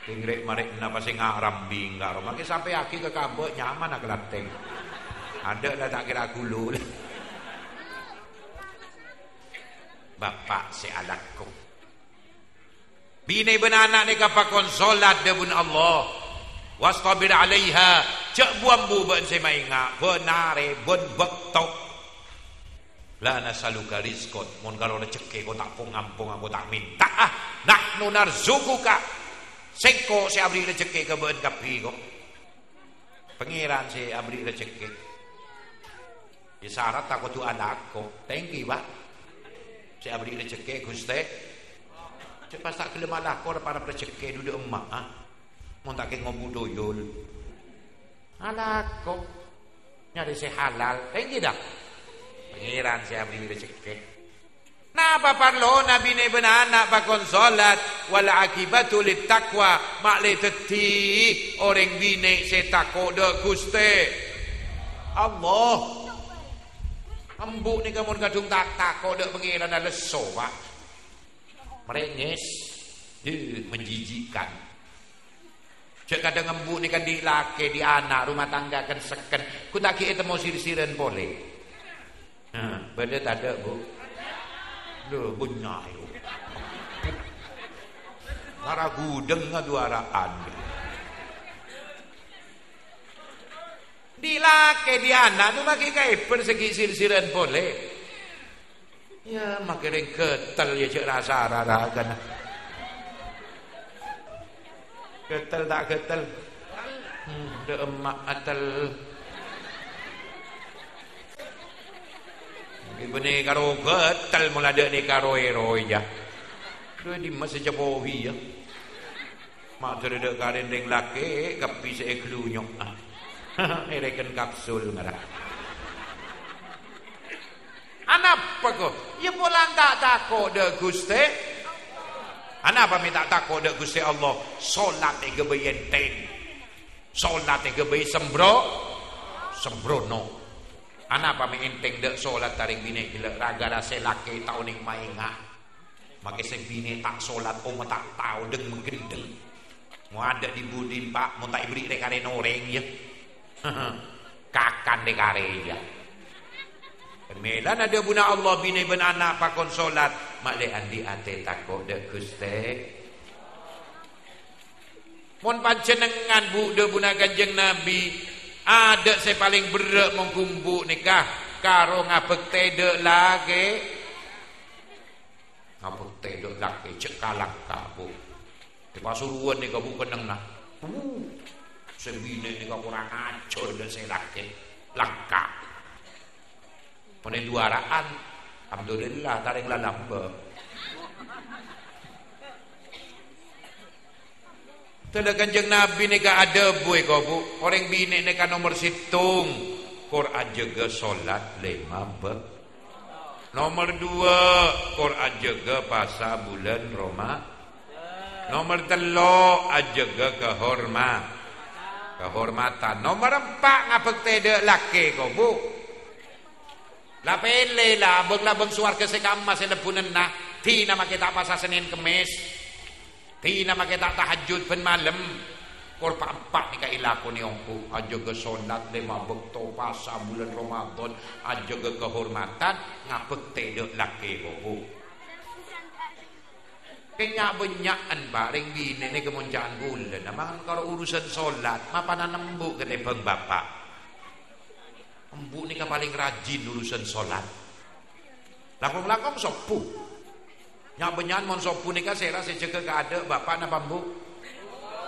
S1: Tingrek marik napa sing ngaram binggar. Maki sampai aki ke kabut nyaman nak lateng. Ada lah tak kira gulu. Bapak si alatku. Bini benanak ni kapakon solat debun Allah. Wastabir alaiha. Cek buang bu ben semainga. Benare ben bektok La nasaluka rizqan. Mun kalau rezeki kau tak pungampung aku tak minta. Ah, nahnu narzukuka. Seko si abri rezeki ke ben kapi kok. Pengiran si abri rezeki. Di syarat tak tu anakku. Thank you, Pak. Si abri rezeki Gusti. Cepat tak kelem anakku para rezeki duduk emak ah. Mun tak ke doyol. Anakku nyari si halal. Thank you dah. Pengiran saya beri rezeki. Napa parlo Nabi ni benanak pakon solat wal akibatu lit taqwa mak le teti orang bini se takut de Gusti. Allah. Embuk ni kamu kadung tak takut de pengiran leso pak. Merengis. Eh, menjijikkan. Cek kadang embuk ni kan di laki, di anak, rumah tangga kan seken. Ku tak kira temu sir-siren boleh. Ha, benda tak ada bu. Lu bunyai. Para gudeng ngaduaraan. Dilake di anak tu makin kai persegi sir-siran boleh. Ya makin ketel ya cek rasa rara kan. Ketel tak ketel. Hmm, de emak atel. Ibni karo getal mula ada ni karo ero ya. Tu di masa jabohi ya. Mak tu ada karen deng laki kapi se eklunyok ah. Kapsul marah. Anapa ko? Ya pola tak takut de Gusti. Anapa minta takut de Gusti Allah? Solat e gebe enteng. Solat e gebe sembro. Sembrono. Anapa mi enteng de solat taring bine gila raga rasa laki tau ning mainga. Maka se bine tak solat om tak tahu deng menggerindeng. Mau ada di budin pak, mau tak beri rekare noreng ya. Kakan rekare ya. Melan ada buna Allah bini ben anak pakon solat. Mak le andi ate takut de guste. Mon pancenengan bu de buna kanjeng Nabi. Ada saya paling berat mengkumbu nikah. Karo ngapek tede lagi. Ngapek tede lagi cekalak kabu. Di pasuruan ni kabu keneng nah. Uh, sebine ni kurang acur de saya lagi. Langkah. Pone duaraan. Alhamdulillah tarik lalamba. Tada kanjeng Nabi ni ka ada boy ko bu. Orang bini ni ka nomor situng. Quran jaga solat lima be. Nomor dua. Quran jaga pasal bulan Roma. Nomor telo ajaga kehormat. Kehormatan. Nomor empat ngapek tede laki ko bu. La pelle la beng la beng suar ke sekama se lepunen na ti nama kita pasal Senin Kemis ti nama kita tahajud ben malam kor empat ni ka ilaku ni ongku aja ke solat lima bekto pasal bulan Ramadan aja ke kehormatan ngapek tede laki ko Kenya benyaan baring bini ni kemuncaan bulan. Namangan kalau urusan solat, mapanan nembuk ke bang bapak. Embu ni paling rajin urusan solat. Lakong-lakong sopu. Nyak benyan mon sopu ni kan saya rasa jaga ke ada bapak na bambu.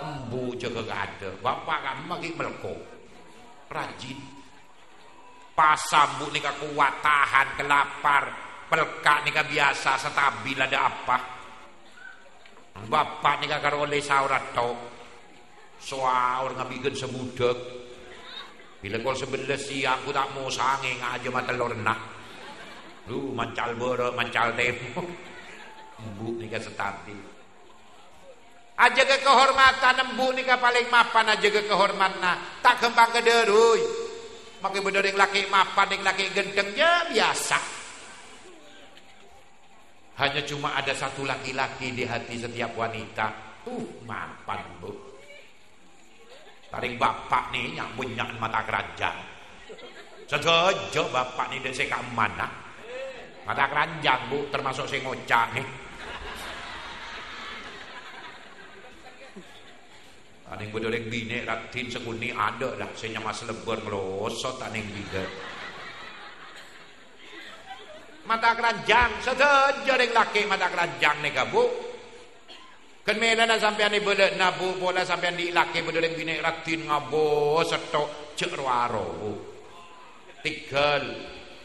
S1: Embu jaga ada. Bapak kan magi melko. Rajin. Pasambu ni kuat tahan kelapar. Pelkak ni kan biasa stabil ada apa. Bapak ni kan karo oleh saurat tok. Soaur ngabigen sebudak. Bila kau sebelah siang aku tak mau sange aja mata lorna. Lu mancal boro, mancal tempo. Embu nika stabil. Aja ke kehormatan embu nika paling mapan aja ke kehormatan. Tak kembang ke derui. Makai bener yang laki mapan yang laki gendeng ya biasa. Hanya cuma ada satu laki-laki di hati setiap wanita. Uh, mapan bu. Taring bapak nih yang punya mata keranjang. Sejojo bapak nih dari sekam mana? Mata keranjang bu, termasuk saya ngocak nih. Ada yang bedoreng bine ratin sekuni ada lah. Saya nyama selebar melosot ada yang bidat. Mata keranjang, sejojo yang laki mata keranjang nih kabu. Kan mela na sampean ni bela nabu bola sampean di laki bedoreng bine ratin ngabo setok cek ruaro. Tigal.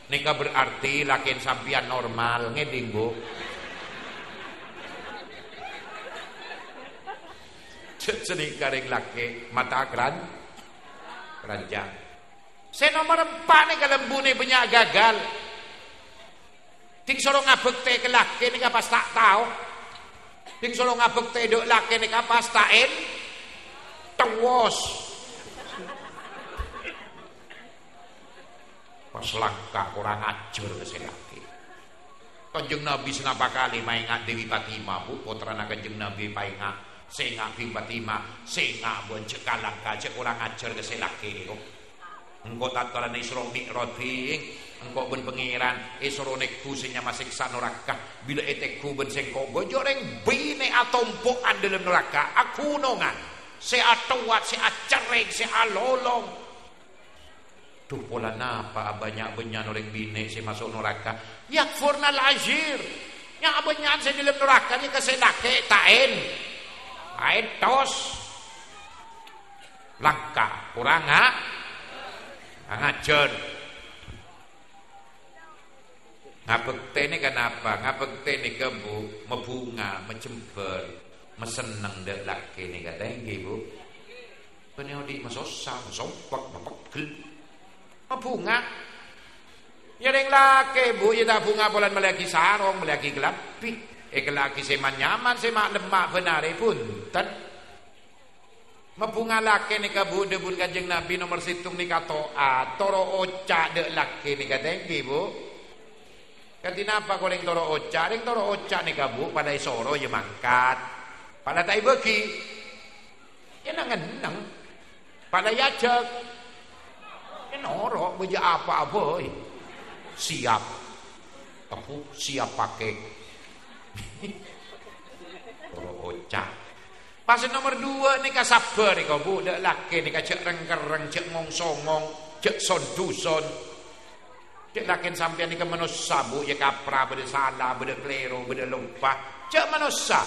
S1: Nika berarti laki sampean normal ngeding bu. Cek seni karing laki mata keran keranjang. Saya nomor empat nih kelembu nih banyak gagal. Ting solo ngabek teh ke laki nih pas tak tahu. Ting solo ngabek teh dok laki nih pas tain. Tewos. Pas langka kurang ajar si laki. Kanjeng Nabi senapa kali maingat Dewi Fatimah bu putra kanjeng Nabi maingat Sengak Bing Fatimah, sengak buan cekalang kacek kurang ajar ke selaki kok. Engkau tataran isro mi'rod bing, engkau ben pengiran isro nekku senya masik neraka. Bila etekku ben sengkau gojoreng bine atompokan dalam neraka. Aku nongan, se atawat, se acereng, se alolong. Tuh pola napa banyak benyan orang bine si masuk neraka. Yakfurna lajir. Yang benyan se dalam neraka ni kesedake taen. Aetos langka kurang ha Ngapekte ini kenapa? Ngapekte ini kebu, membunga, mencember, meseneng dek laki ini kata ibu. Benih di masosa, masompak, mapegel, membunga. Ya ring laki bu, ya tak bunga bulan melagi sarong, melagi gelapi. Eh laki seman nyaman, seman lemak benare pun. Tan. Membunga laki ni kabu debun kanjeng Nabi nomor situng ni katoa. Toro oca dek laki ni kata bu. Kati napa kau ring toro oca? Ring toro oca ni kabu pada isoro ya mangkat. Pada tak bagi. Ya nangan nang. Pada yajak. Ya norok beja apa-apa. Siap. Aku siap pakai. Toro oca. Pas nomor dua ni ka sabar ni kau bu. Dek laki ni ka cek reng-kereng, cek ngong-songong, cek son-duson. Cek laki sampean ni ka manusia bu. Ya kapra, beda salah, beda klero, beda lupa. Cek manusia.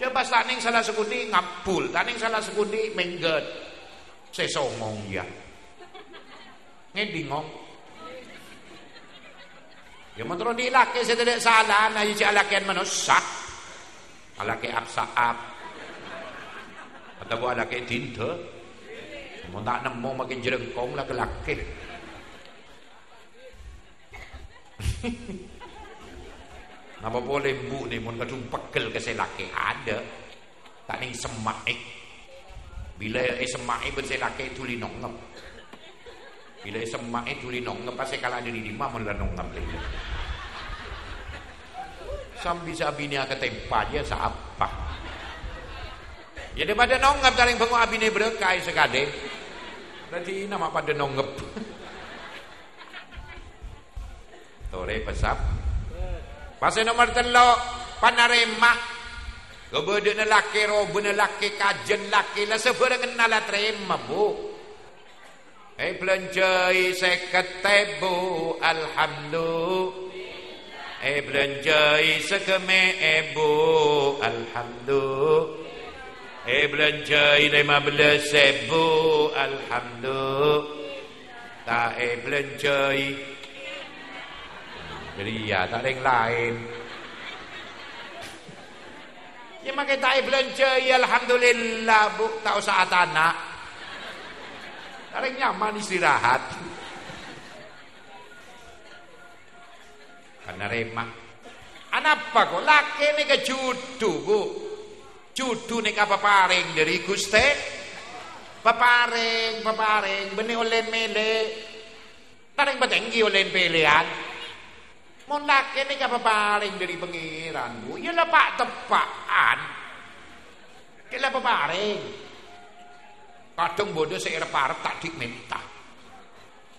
S1: Cek pas taning salah sekundi ngapul. Taning salah sekundi mengget. Sesongong ya. Ngedingong. Ya laki saya tidak salah nah ya alakian manusia. Alaki absaab. Atau buat alaki tinta. Mau tak nemu makin jerengkong lah ke laki. Apa boleh bu ni mun kadung pegel ke laki ada. Tak ning semak. Bila eh semak eh saya laki tuli nongep. Bila semak tuli nongep pas kala diri lima mun la nongep lagi. Sambil sabi ni akan tempat dia siapa? Ya daripada nongep taring pengu abine berkai sekade. Berarti nama pada nongep. Tore pesap. Pasal nomor telok panarema. Kebede na laki robo na laki kajen laki lah sebera kenal lah terima bu. Eh belanjai seketebu alhamdulillah. Eh belanjai sekeme ebu alhamdulillah. Eh belanjai lima belas sebu alhamdulillah. Tak eh belanjai jadi ya tak ada yang lain. Ya makai tak belanja ya alhamdulillah bu tak usah anak. Ada nyaman istirahat. Karena remah. Anapa kok laki ni ke judu bu. Judu ni apa paring dari guste. Paparing, paparing, benih oleh mele. Taring batenggi oleh pilihan. Mun laki ni apa paring dari pengiran bu. Ya pak tepaan. Kila paparing. Kadang bodoh saya repar tak diminta.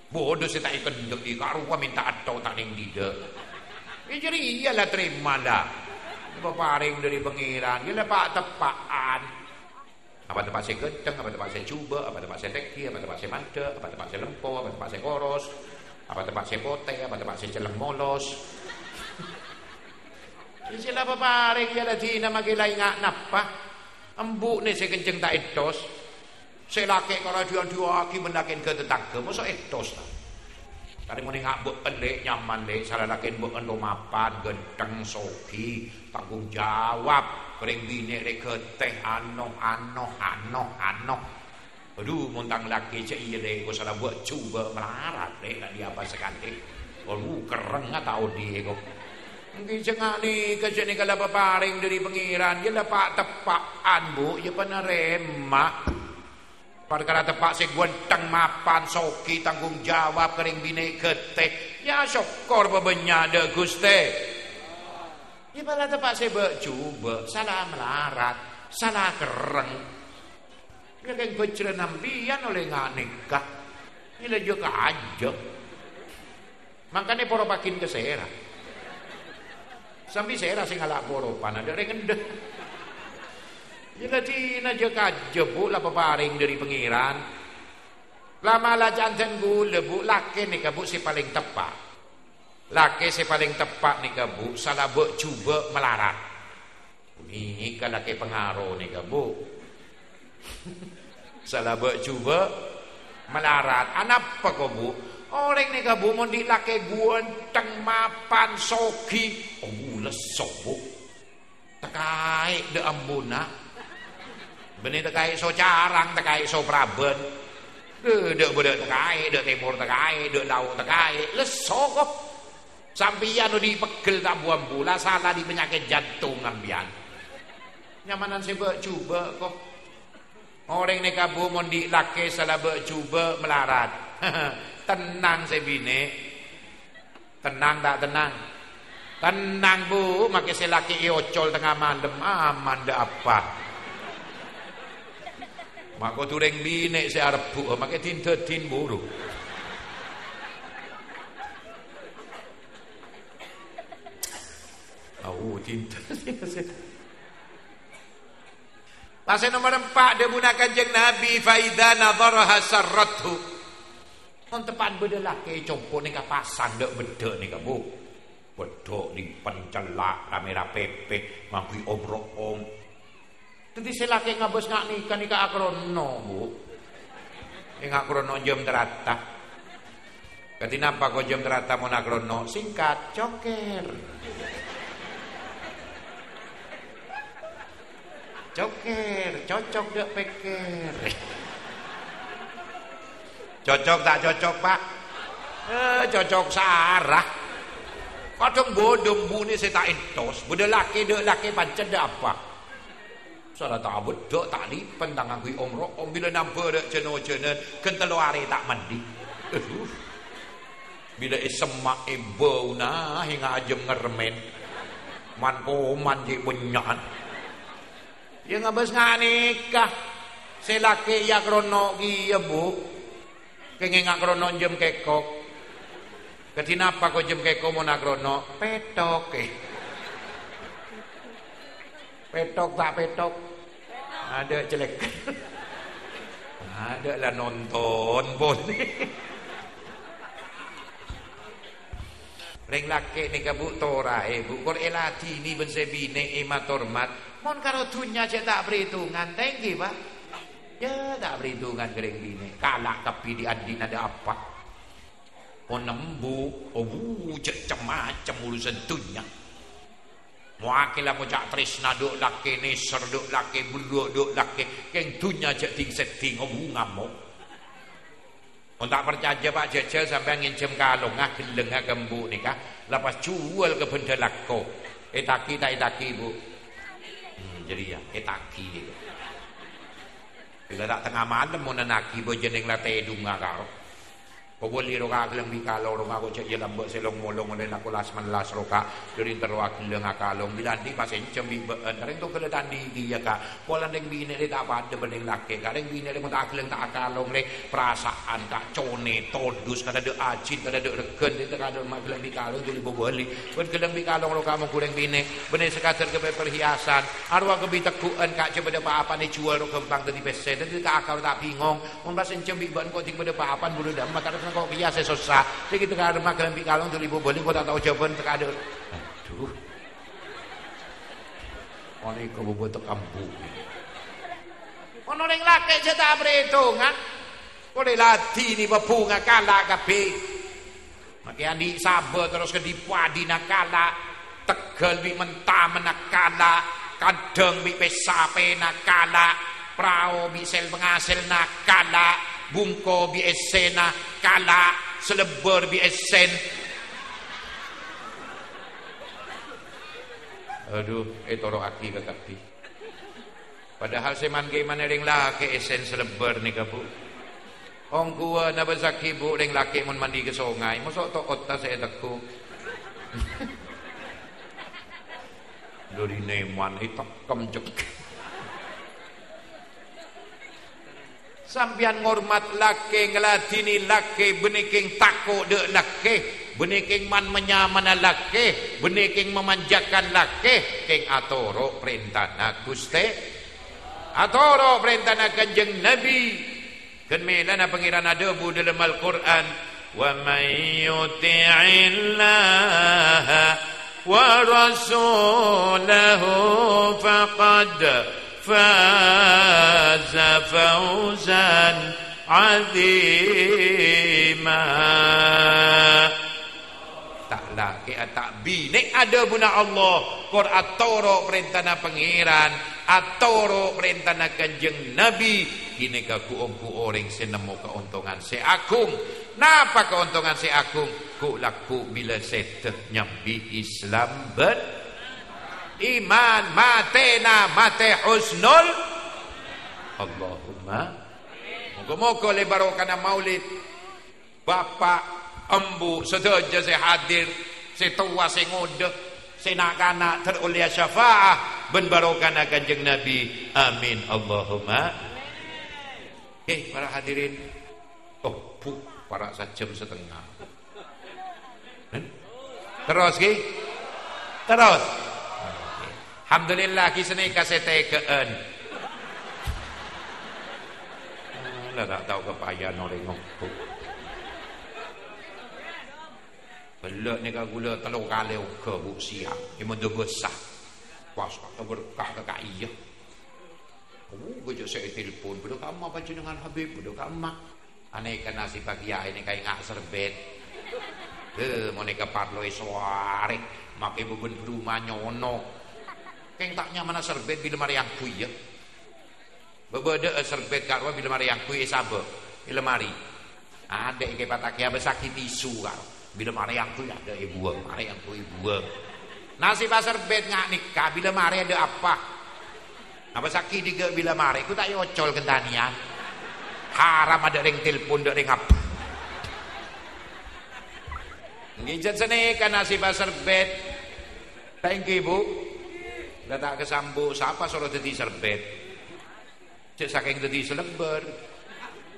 S1: Bodoh saya tak ikan dek di karuan minta atau tak ning tidak. Ya jadi iyalah terima dah. Paparing dari pengiran. Ya lah pak tepaan. Apa tempat saya genteng, apa tempat saya cuba, apa tempat saya teki, apa tempat saya mada, apa tempat saya lempo, apa tempat saya koros, apa tempat saya pote, apa tempat saya celeng molos. Sila pa paring ya la di na magilay nga napa. Embu ni si kenceng tak etos. Si laki kalau dia dua aki mendakin ke tetangga, masa etos tak. Tadi mau ngabuk pelek nyaman dek, salah laki mbok endo mapan, genteng soki, tanggung jawab. Kering bini dek keteh anoh anoh anoh anoh. Aduh, muntang laki cek iya dek, kau salah buat cuba melarat dek, nak dia apa sekali. Oh, kereng nggak tahu dia kok. Mungkin cengak ni kerja ni kalau dari pengiran, dia dapat tepaan bu, dia pernah remak. Perkara tepak si gwenteng mapan soki tanggung jawab kering bini geteh. Ya syukur bebenya ada guste. Ya pala tepak si salah melarat, salah kereng. Ya kan kecil nambian oleh ngak nikah. Ini juga aja. Makanya poro pakin ke serah. Sampai saya rasa ngalak poropan ada orang ngendeh. Jadi naja kajebu lah peparing dari pengiran. Lama lah jantan gula bu laki ni kabu si paling tepat. Laki si paling tepat ni kabu salah buat cuba melarat. Ini kan laki pengaruh ni kabu. salah buat cuba melarat. Anak apa kau bu? Orang ni ka bumon di laki teng mapan soki. Oh lesok bu. Tekai de ambuna. Benih tekai so carang, tekai so praben. Dek beda tekai, dek timur tekai, dek laut tekai. Lesok kok. Sampian di pegel tak buang bula salah di penyakit jantung ambian. Nyamanan saya coba kok. Orang ni kabu mondi laki salah coba melarat. tenang saya bine. Tenang tak tenang? Tenang bu, makai saya laki iocol tengah malam aman dah apa. Maka tureng bine saya arep bu, makai tintetin buru. Oh, cinta. Pasal nomor empat dia gunakan jeng Nabi faida nadharaha sarrathu. Kon tepan beda laki compo ni pasang dek beda ni kabu. Beda ni pencelak kamera pepe mampu om om. Tadi saya laki ngabos ngak nikah nikah akrono bu. Yang akrono jam terata. Ketinapa kau jam terata mau akrono singkat coker. Coker, cocok dek peker. Cocok tak cocok pak? Eh, cocok sarah. Kadang bodoh bunyi saya tak entos. Benda laki dek laki pancen dek apa? Salah tak bedok tak lipen tangan kui om om bila nampak dek ceno ceno kentelo hari tak mandi. Bila esemak ibu nah hingga ajem ngermen. Man koman je benyan. Ya ngabas nga nikah. Selaki ya krono iya bu. Kenge nga krono jem kekok. Ketinapa ko jem kekok mo na krono? Petok eh. Petok tak petok. Ada jelek. Ada lah nonton pun. Ring laki ni kabuk tora eh bu. Kor elati ni ben sebine emat hormat. Mon karo dunya cek tak perhitungan, tengki pak. Ya tak perhitungan kering bini. Kalak tapi di adin ada apa? Oh nembu, oh cek macam urusan dunya. Wakil mau cak tresna duk laki neser duk laki bulu duk laki keng dunya cek ting setting oh ngamuk. Oh tak percaya pak jajal sampai nginjem kalung ah geleng ah gembu nikah. Lepas jual ke benda lako. Etaki tak etaki bu jadi ya etaki. Bila tak tengah malam mau nanaki bojeneng late dunga kau. Pabuli roka kelang di kalau roka ko cek jelam buat selong molong oleh nak las manlas roka dari terwak kelang akalong bila di pas encem bi dereng to kele tandi di ya ka pola deng bine de tak pada bening lake ka deng bine de mo tak kelang tak akalong le perasaan tak cone todus kada de acin kada de regen de kada mak kelang di kalong tuli boboli. Ben kelang di kalong roka mo kurang bine bening sekater ke perhiasan. Arwah ke bitekuan kak. Coba de apa ni jual ro kembang tadi pesen. Tadi ka akal tak bingung. Mun pas encem bi ban ko ting pada apa bulu dam maka kok biasa susah. Kita ada makan lebih kalung ibu beli kok tak tahu jawaban tak ada. Aduh. Ono iku bobo tek kampu. Ono ning laki cetak perhitungan. Kode lati ni bepunga kala kape. Maki andi sabar terus ke dipadi nakala. Tegel mentah menakala. Kadang bi pesape nakala. Prao bi sel pengasil nakala bungko bi esena kala selebar bi esen aduh etoro eh, aki kakapi padahal seman gimana ring laki esen selebar nih kabu Ong kuwa na bazaki bu ring laki mun mandi ke sungai. Mosok to otta saya teku. Dari neman hitak kemcek Sampian ngormat lake ngeladini lake beniking takut de lake. Beniking man menyaman lake beniking memanjakan lake. King atoro perintah na guste. Atoro perintah na kanjeng nabi. Kan melana pangeran ada bu dalam Al-Quran wa may yuti'illah wa rasulahu faqad فاز فوزا azima taklah ke tak bi nek ada guna Allah kor atoro perintahna pangeran atoro perintahna kanjeng nabi kini ka ku orang senemu keuntungan se agung napa keuntungan se agung ku laku bila seteh nyambi Islam ber iman matena mate husnul. Allahumma. Moga-moga lebarokan maulid. Bapak embu sedaja saya hadir saya tua saya ngode saya nak kanak terulia syafaah. Ben barokana kanjeng Nabi. Amin. Allahumma. Eh para hadirin. Oh pu para sejam setengah. Hmm? terus ki? Terus Alhamdulillah kisah kasih tekeen lah tak tahu kepayan orang ngomong Belak ni kan gula telur kali uka buk siap. Dia besar. Pas kata berkah ke kak iya. Oh, gajah saya telefon. Pada kamu baca dengan Habib. Pada kamu. Aneka nasi pagi ya ini kayak ngak serbet. Eh, mau neka parloi suare. Makai bubun rumah nyono. Keng taknya mana serbet bila mari yang kuy ya. Bebeda serbet karwa bila mari yang kuy sabar. Bila mari. Ada ikai patakia besaki tisu karo. Bila mari yang tu ada ibu, mari yang tu ibu. Nasi pasar bet ngak nikah bila mari ada apa? Apa sakit juga bila mari? Aku tak yocol kentanian. Haram ada ring telpon, ada ring apa? Ngijat sini kan nasi pasar bet. Thank you ibu. Dah tak kesambu. Siapa suruh jadi serbet? Cek saking jadi selebar.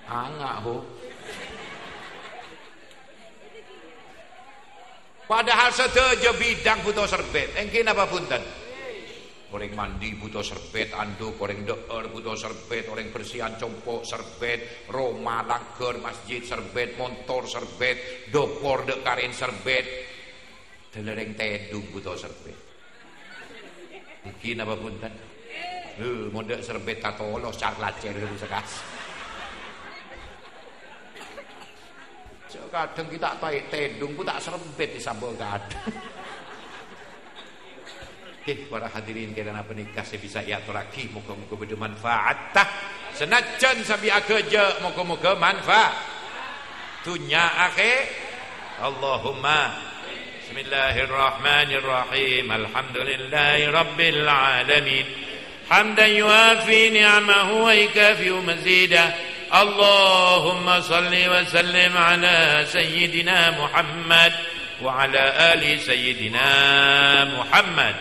S1: Angak ho. Padahal sedaja bidang butuh serbet. Engkin apa punten? Orang mandi butuh serbet, anduk, orang deer butuh serbet, orang bersihan compok serbet, Roma, lager, masjid serbet, motor serbet, dopor dek karin serbet, telereng tedung butuh serbet. Mungkin apa punten? Eh, mau dek serbet tato lo carlacer sekas. kadang kita taik tendung ku tak serempet disambung kadang. Oke, para hadirin kira apa nikah saya bisa iatur lagi moga-moga bermanfaat tah. Senajan sambil akeja moga-moga manfaat. Dunya akhir. Allahumma بسم الله الرحمن الرحيم. الحمد لله رب العالمين. حمدا يوافي نعمه ويكافئ مزيده. اللهم صل وسلم على سيدنا محمد وعلى آل سيدنا محمد.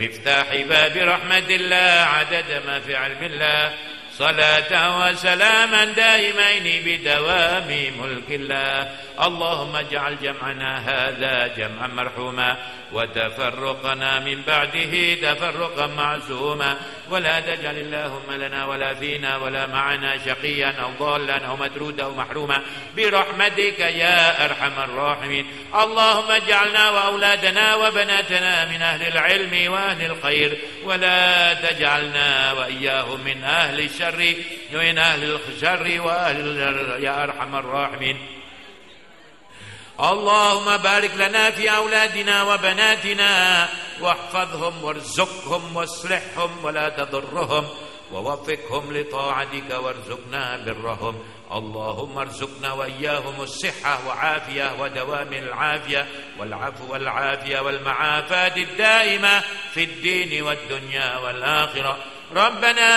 S1: مفتاح باب رحمة الله عدد ما في علم الله. صلاة وسلاما دائمين بدوام ملك الله. اللهم اجعل جمعنا هذا جمعا مرحوما وتفرقنا من بعده تفرقا معزوما ولا تجعل اللهم لنا ولا فينا ولا معنا شقيا أو ضالا أو مترودا أو محروما. برحمتك يا أرحم الراحمين. اللهم اجعلنا وأولادنا وبناتنا من أهل العلم وأهل الخير. ولا تجعلنا وإياهم من أهل الشر. ومن أهل الشر وأهل يا أرحم الراحمين. اللهم بارك لنا في أولادنا وبناتنا واحفظهم وارزقهم واصلحهم ولا تضرهم ووفقهم لطاعتك وارزقنا برهم. اللهم ارزقنا وإياهم الصحة وعافية ودوام العافية والعفو والعافية والمعافاة الدائمة في الدين والدنيا والآخرة. ربنا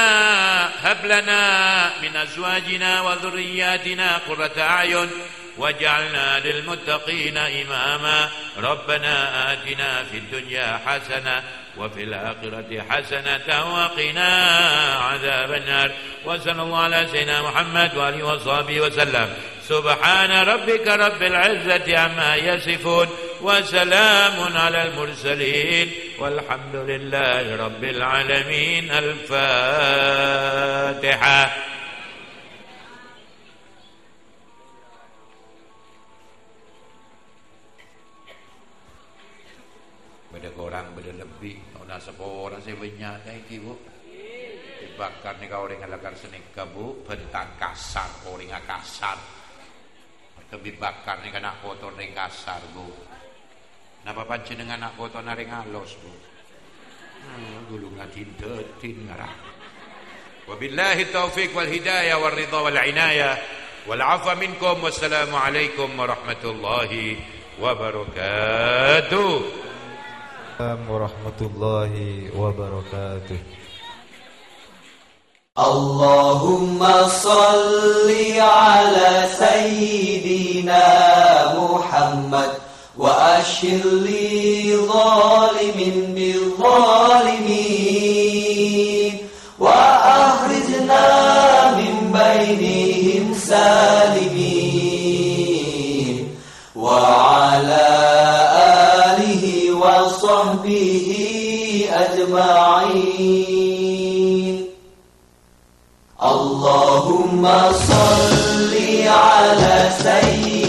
S1: هب لنا من أزواجنا وذرياتنا قرة أعين واجعلنا للمتقين إماما. ربنا آتنا في الدنيا حسنة وفي الآخرة حسنة وقنا عذاب النار. وصلى الله على سيدنا محمد وآله وصحبه وسلم. سبحان ربك رب العزة عما يصفون وسلام على المرسلين. والحمد لله رب العالمين الفاتحة beda kurang beda lebih nak sepo orang saya banyak dah itu bu dibakar nih kau orang ngalakan senik kabu bentang kasar orang kasar lebih bakar nih kena foto ring kasar bu napa panjenengan nak foto naring halus bu hmm, gulungan tindetin ngarah wabillahi taufiq wal hidayah wal ridha wal inayah wal afa minkum wassalamu alaikum warahmatullahi wabarakatuh
S2: warahmatullahi wabarakatuh
S3: اللهم صل على سيدنا محمد وأشر لي ظالم بالظالمين وأخرجنا من بينهم سالمين وعلى آله وصحبه أجمعين. اللهم صل على سيدنا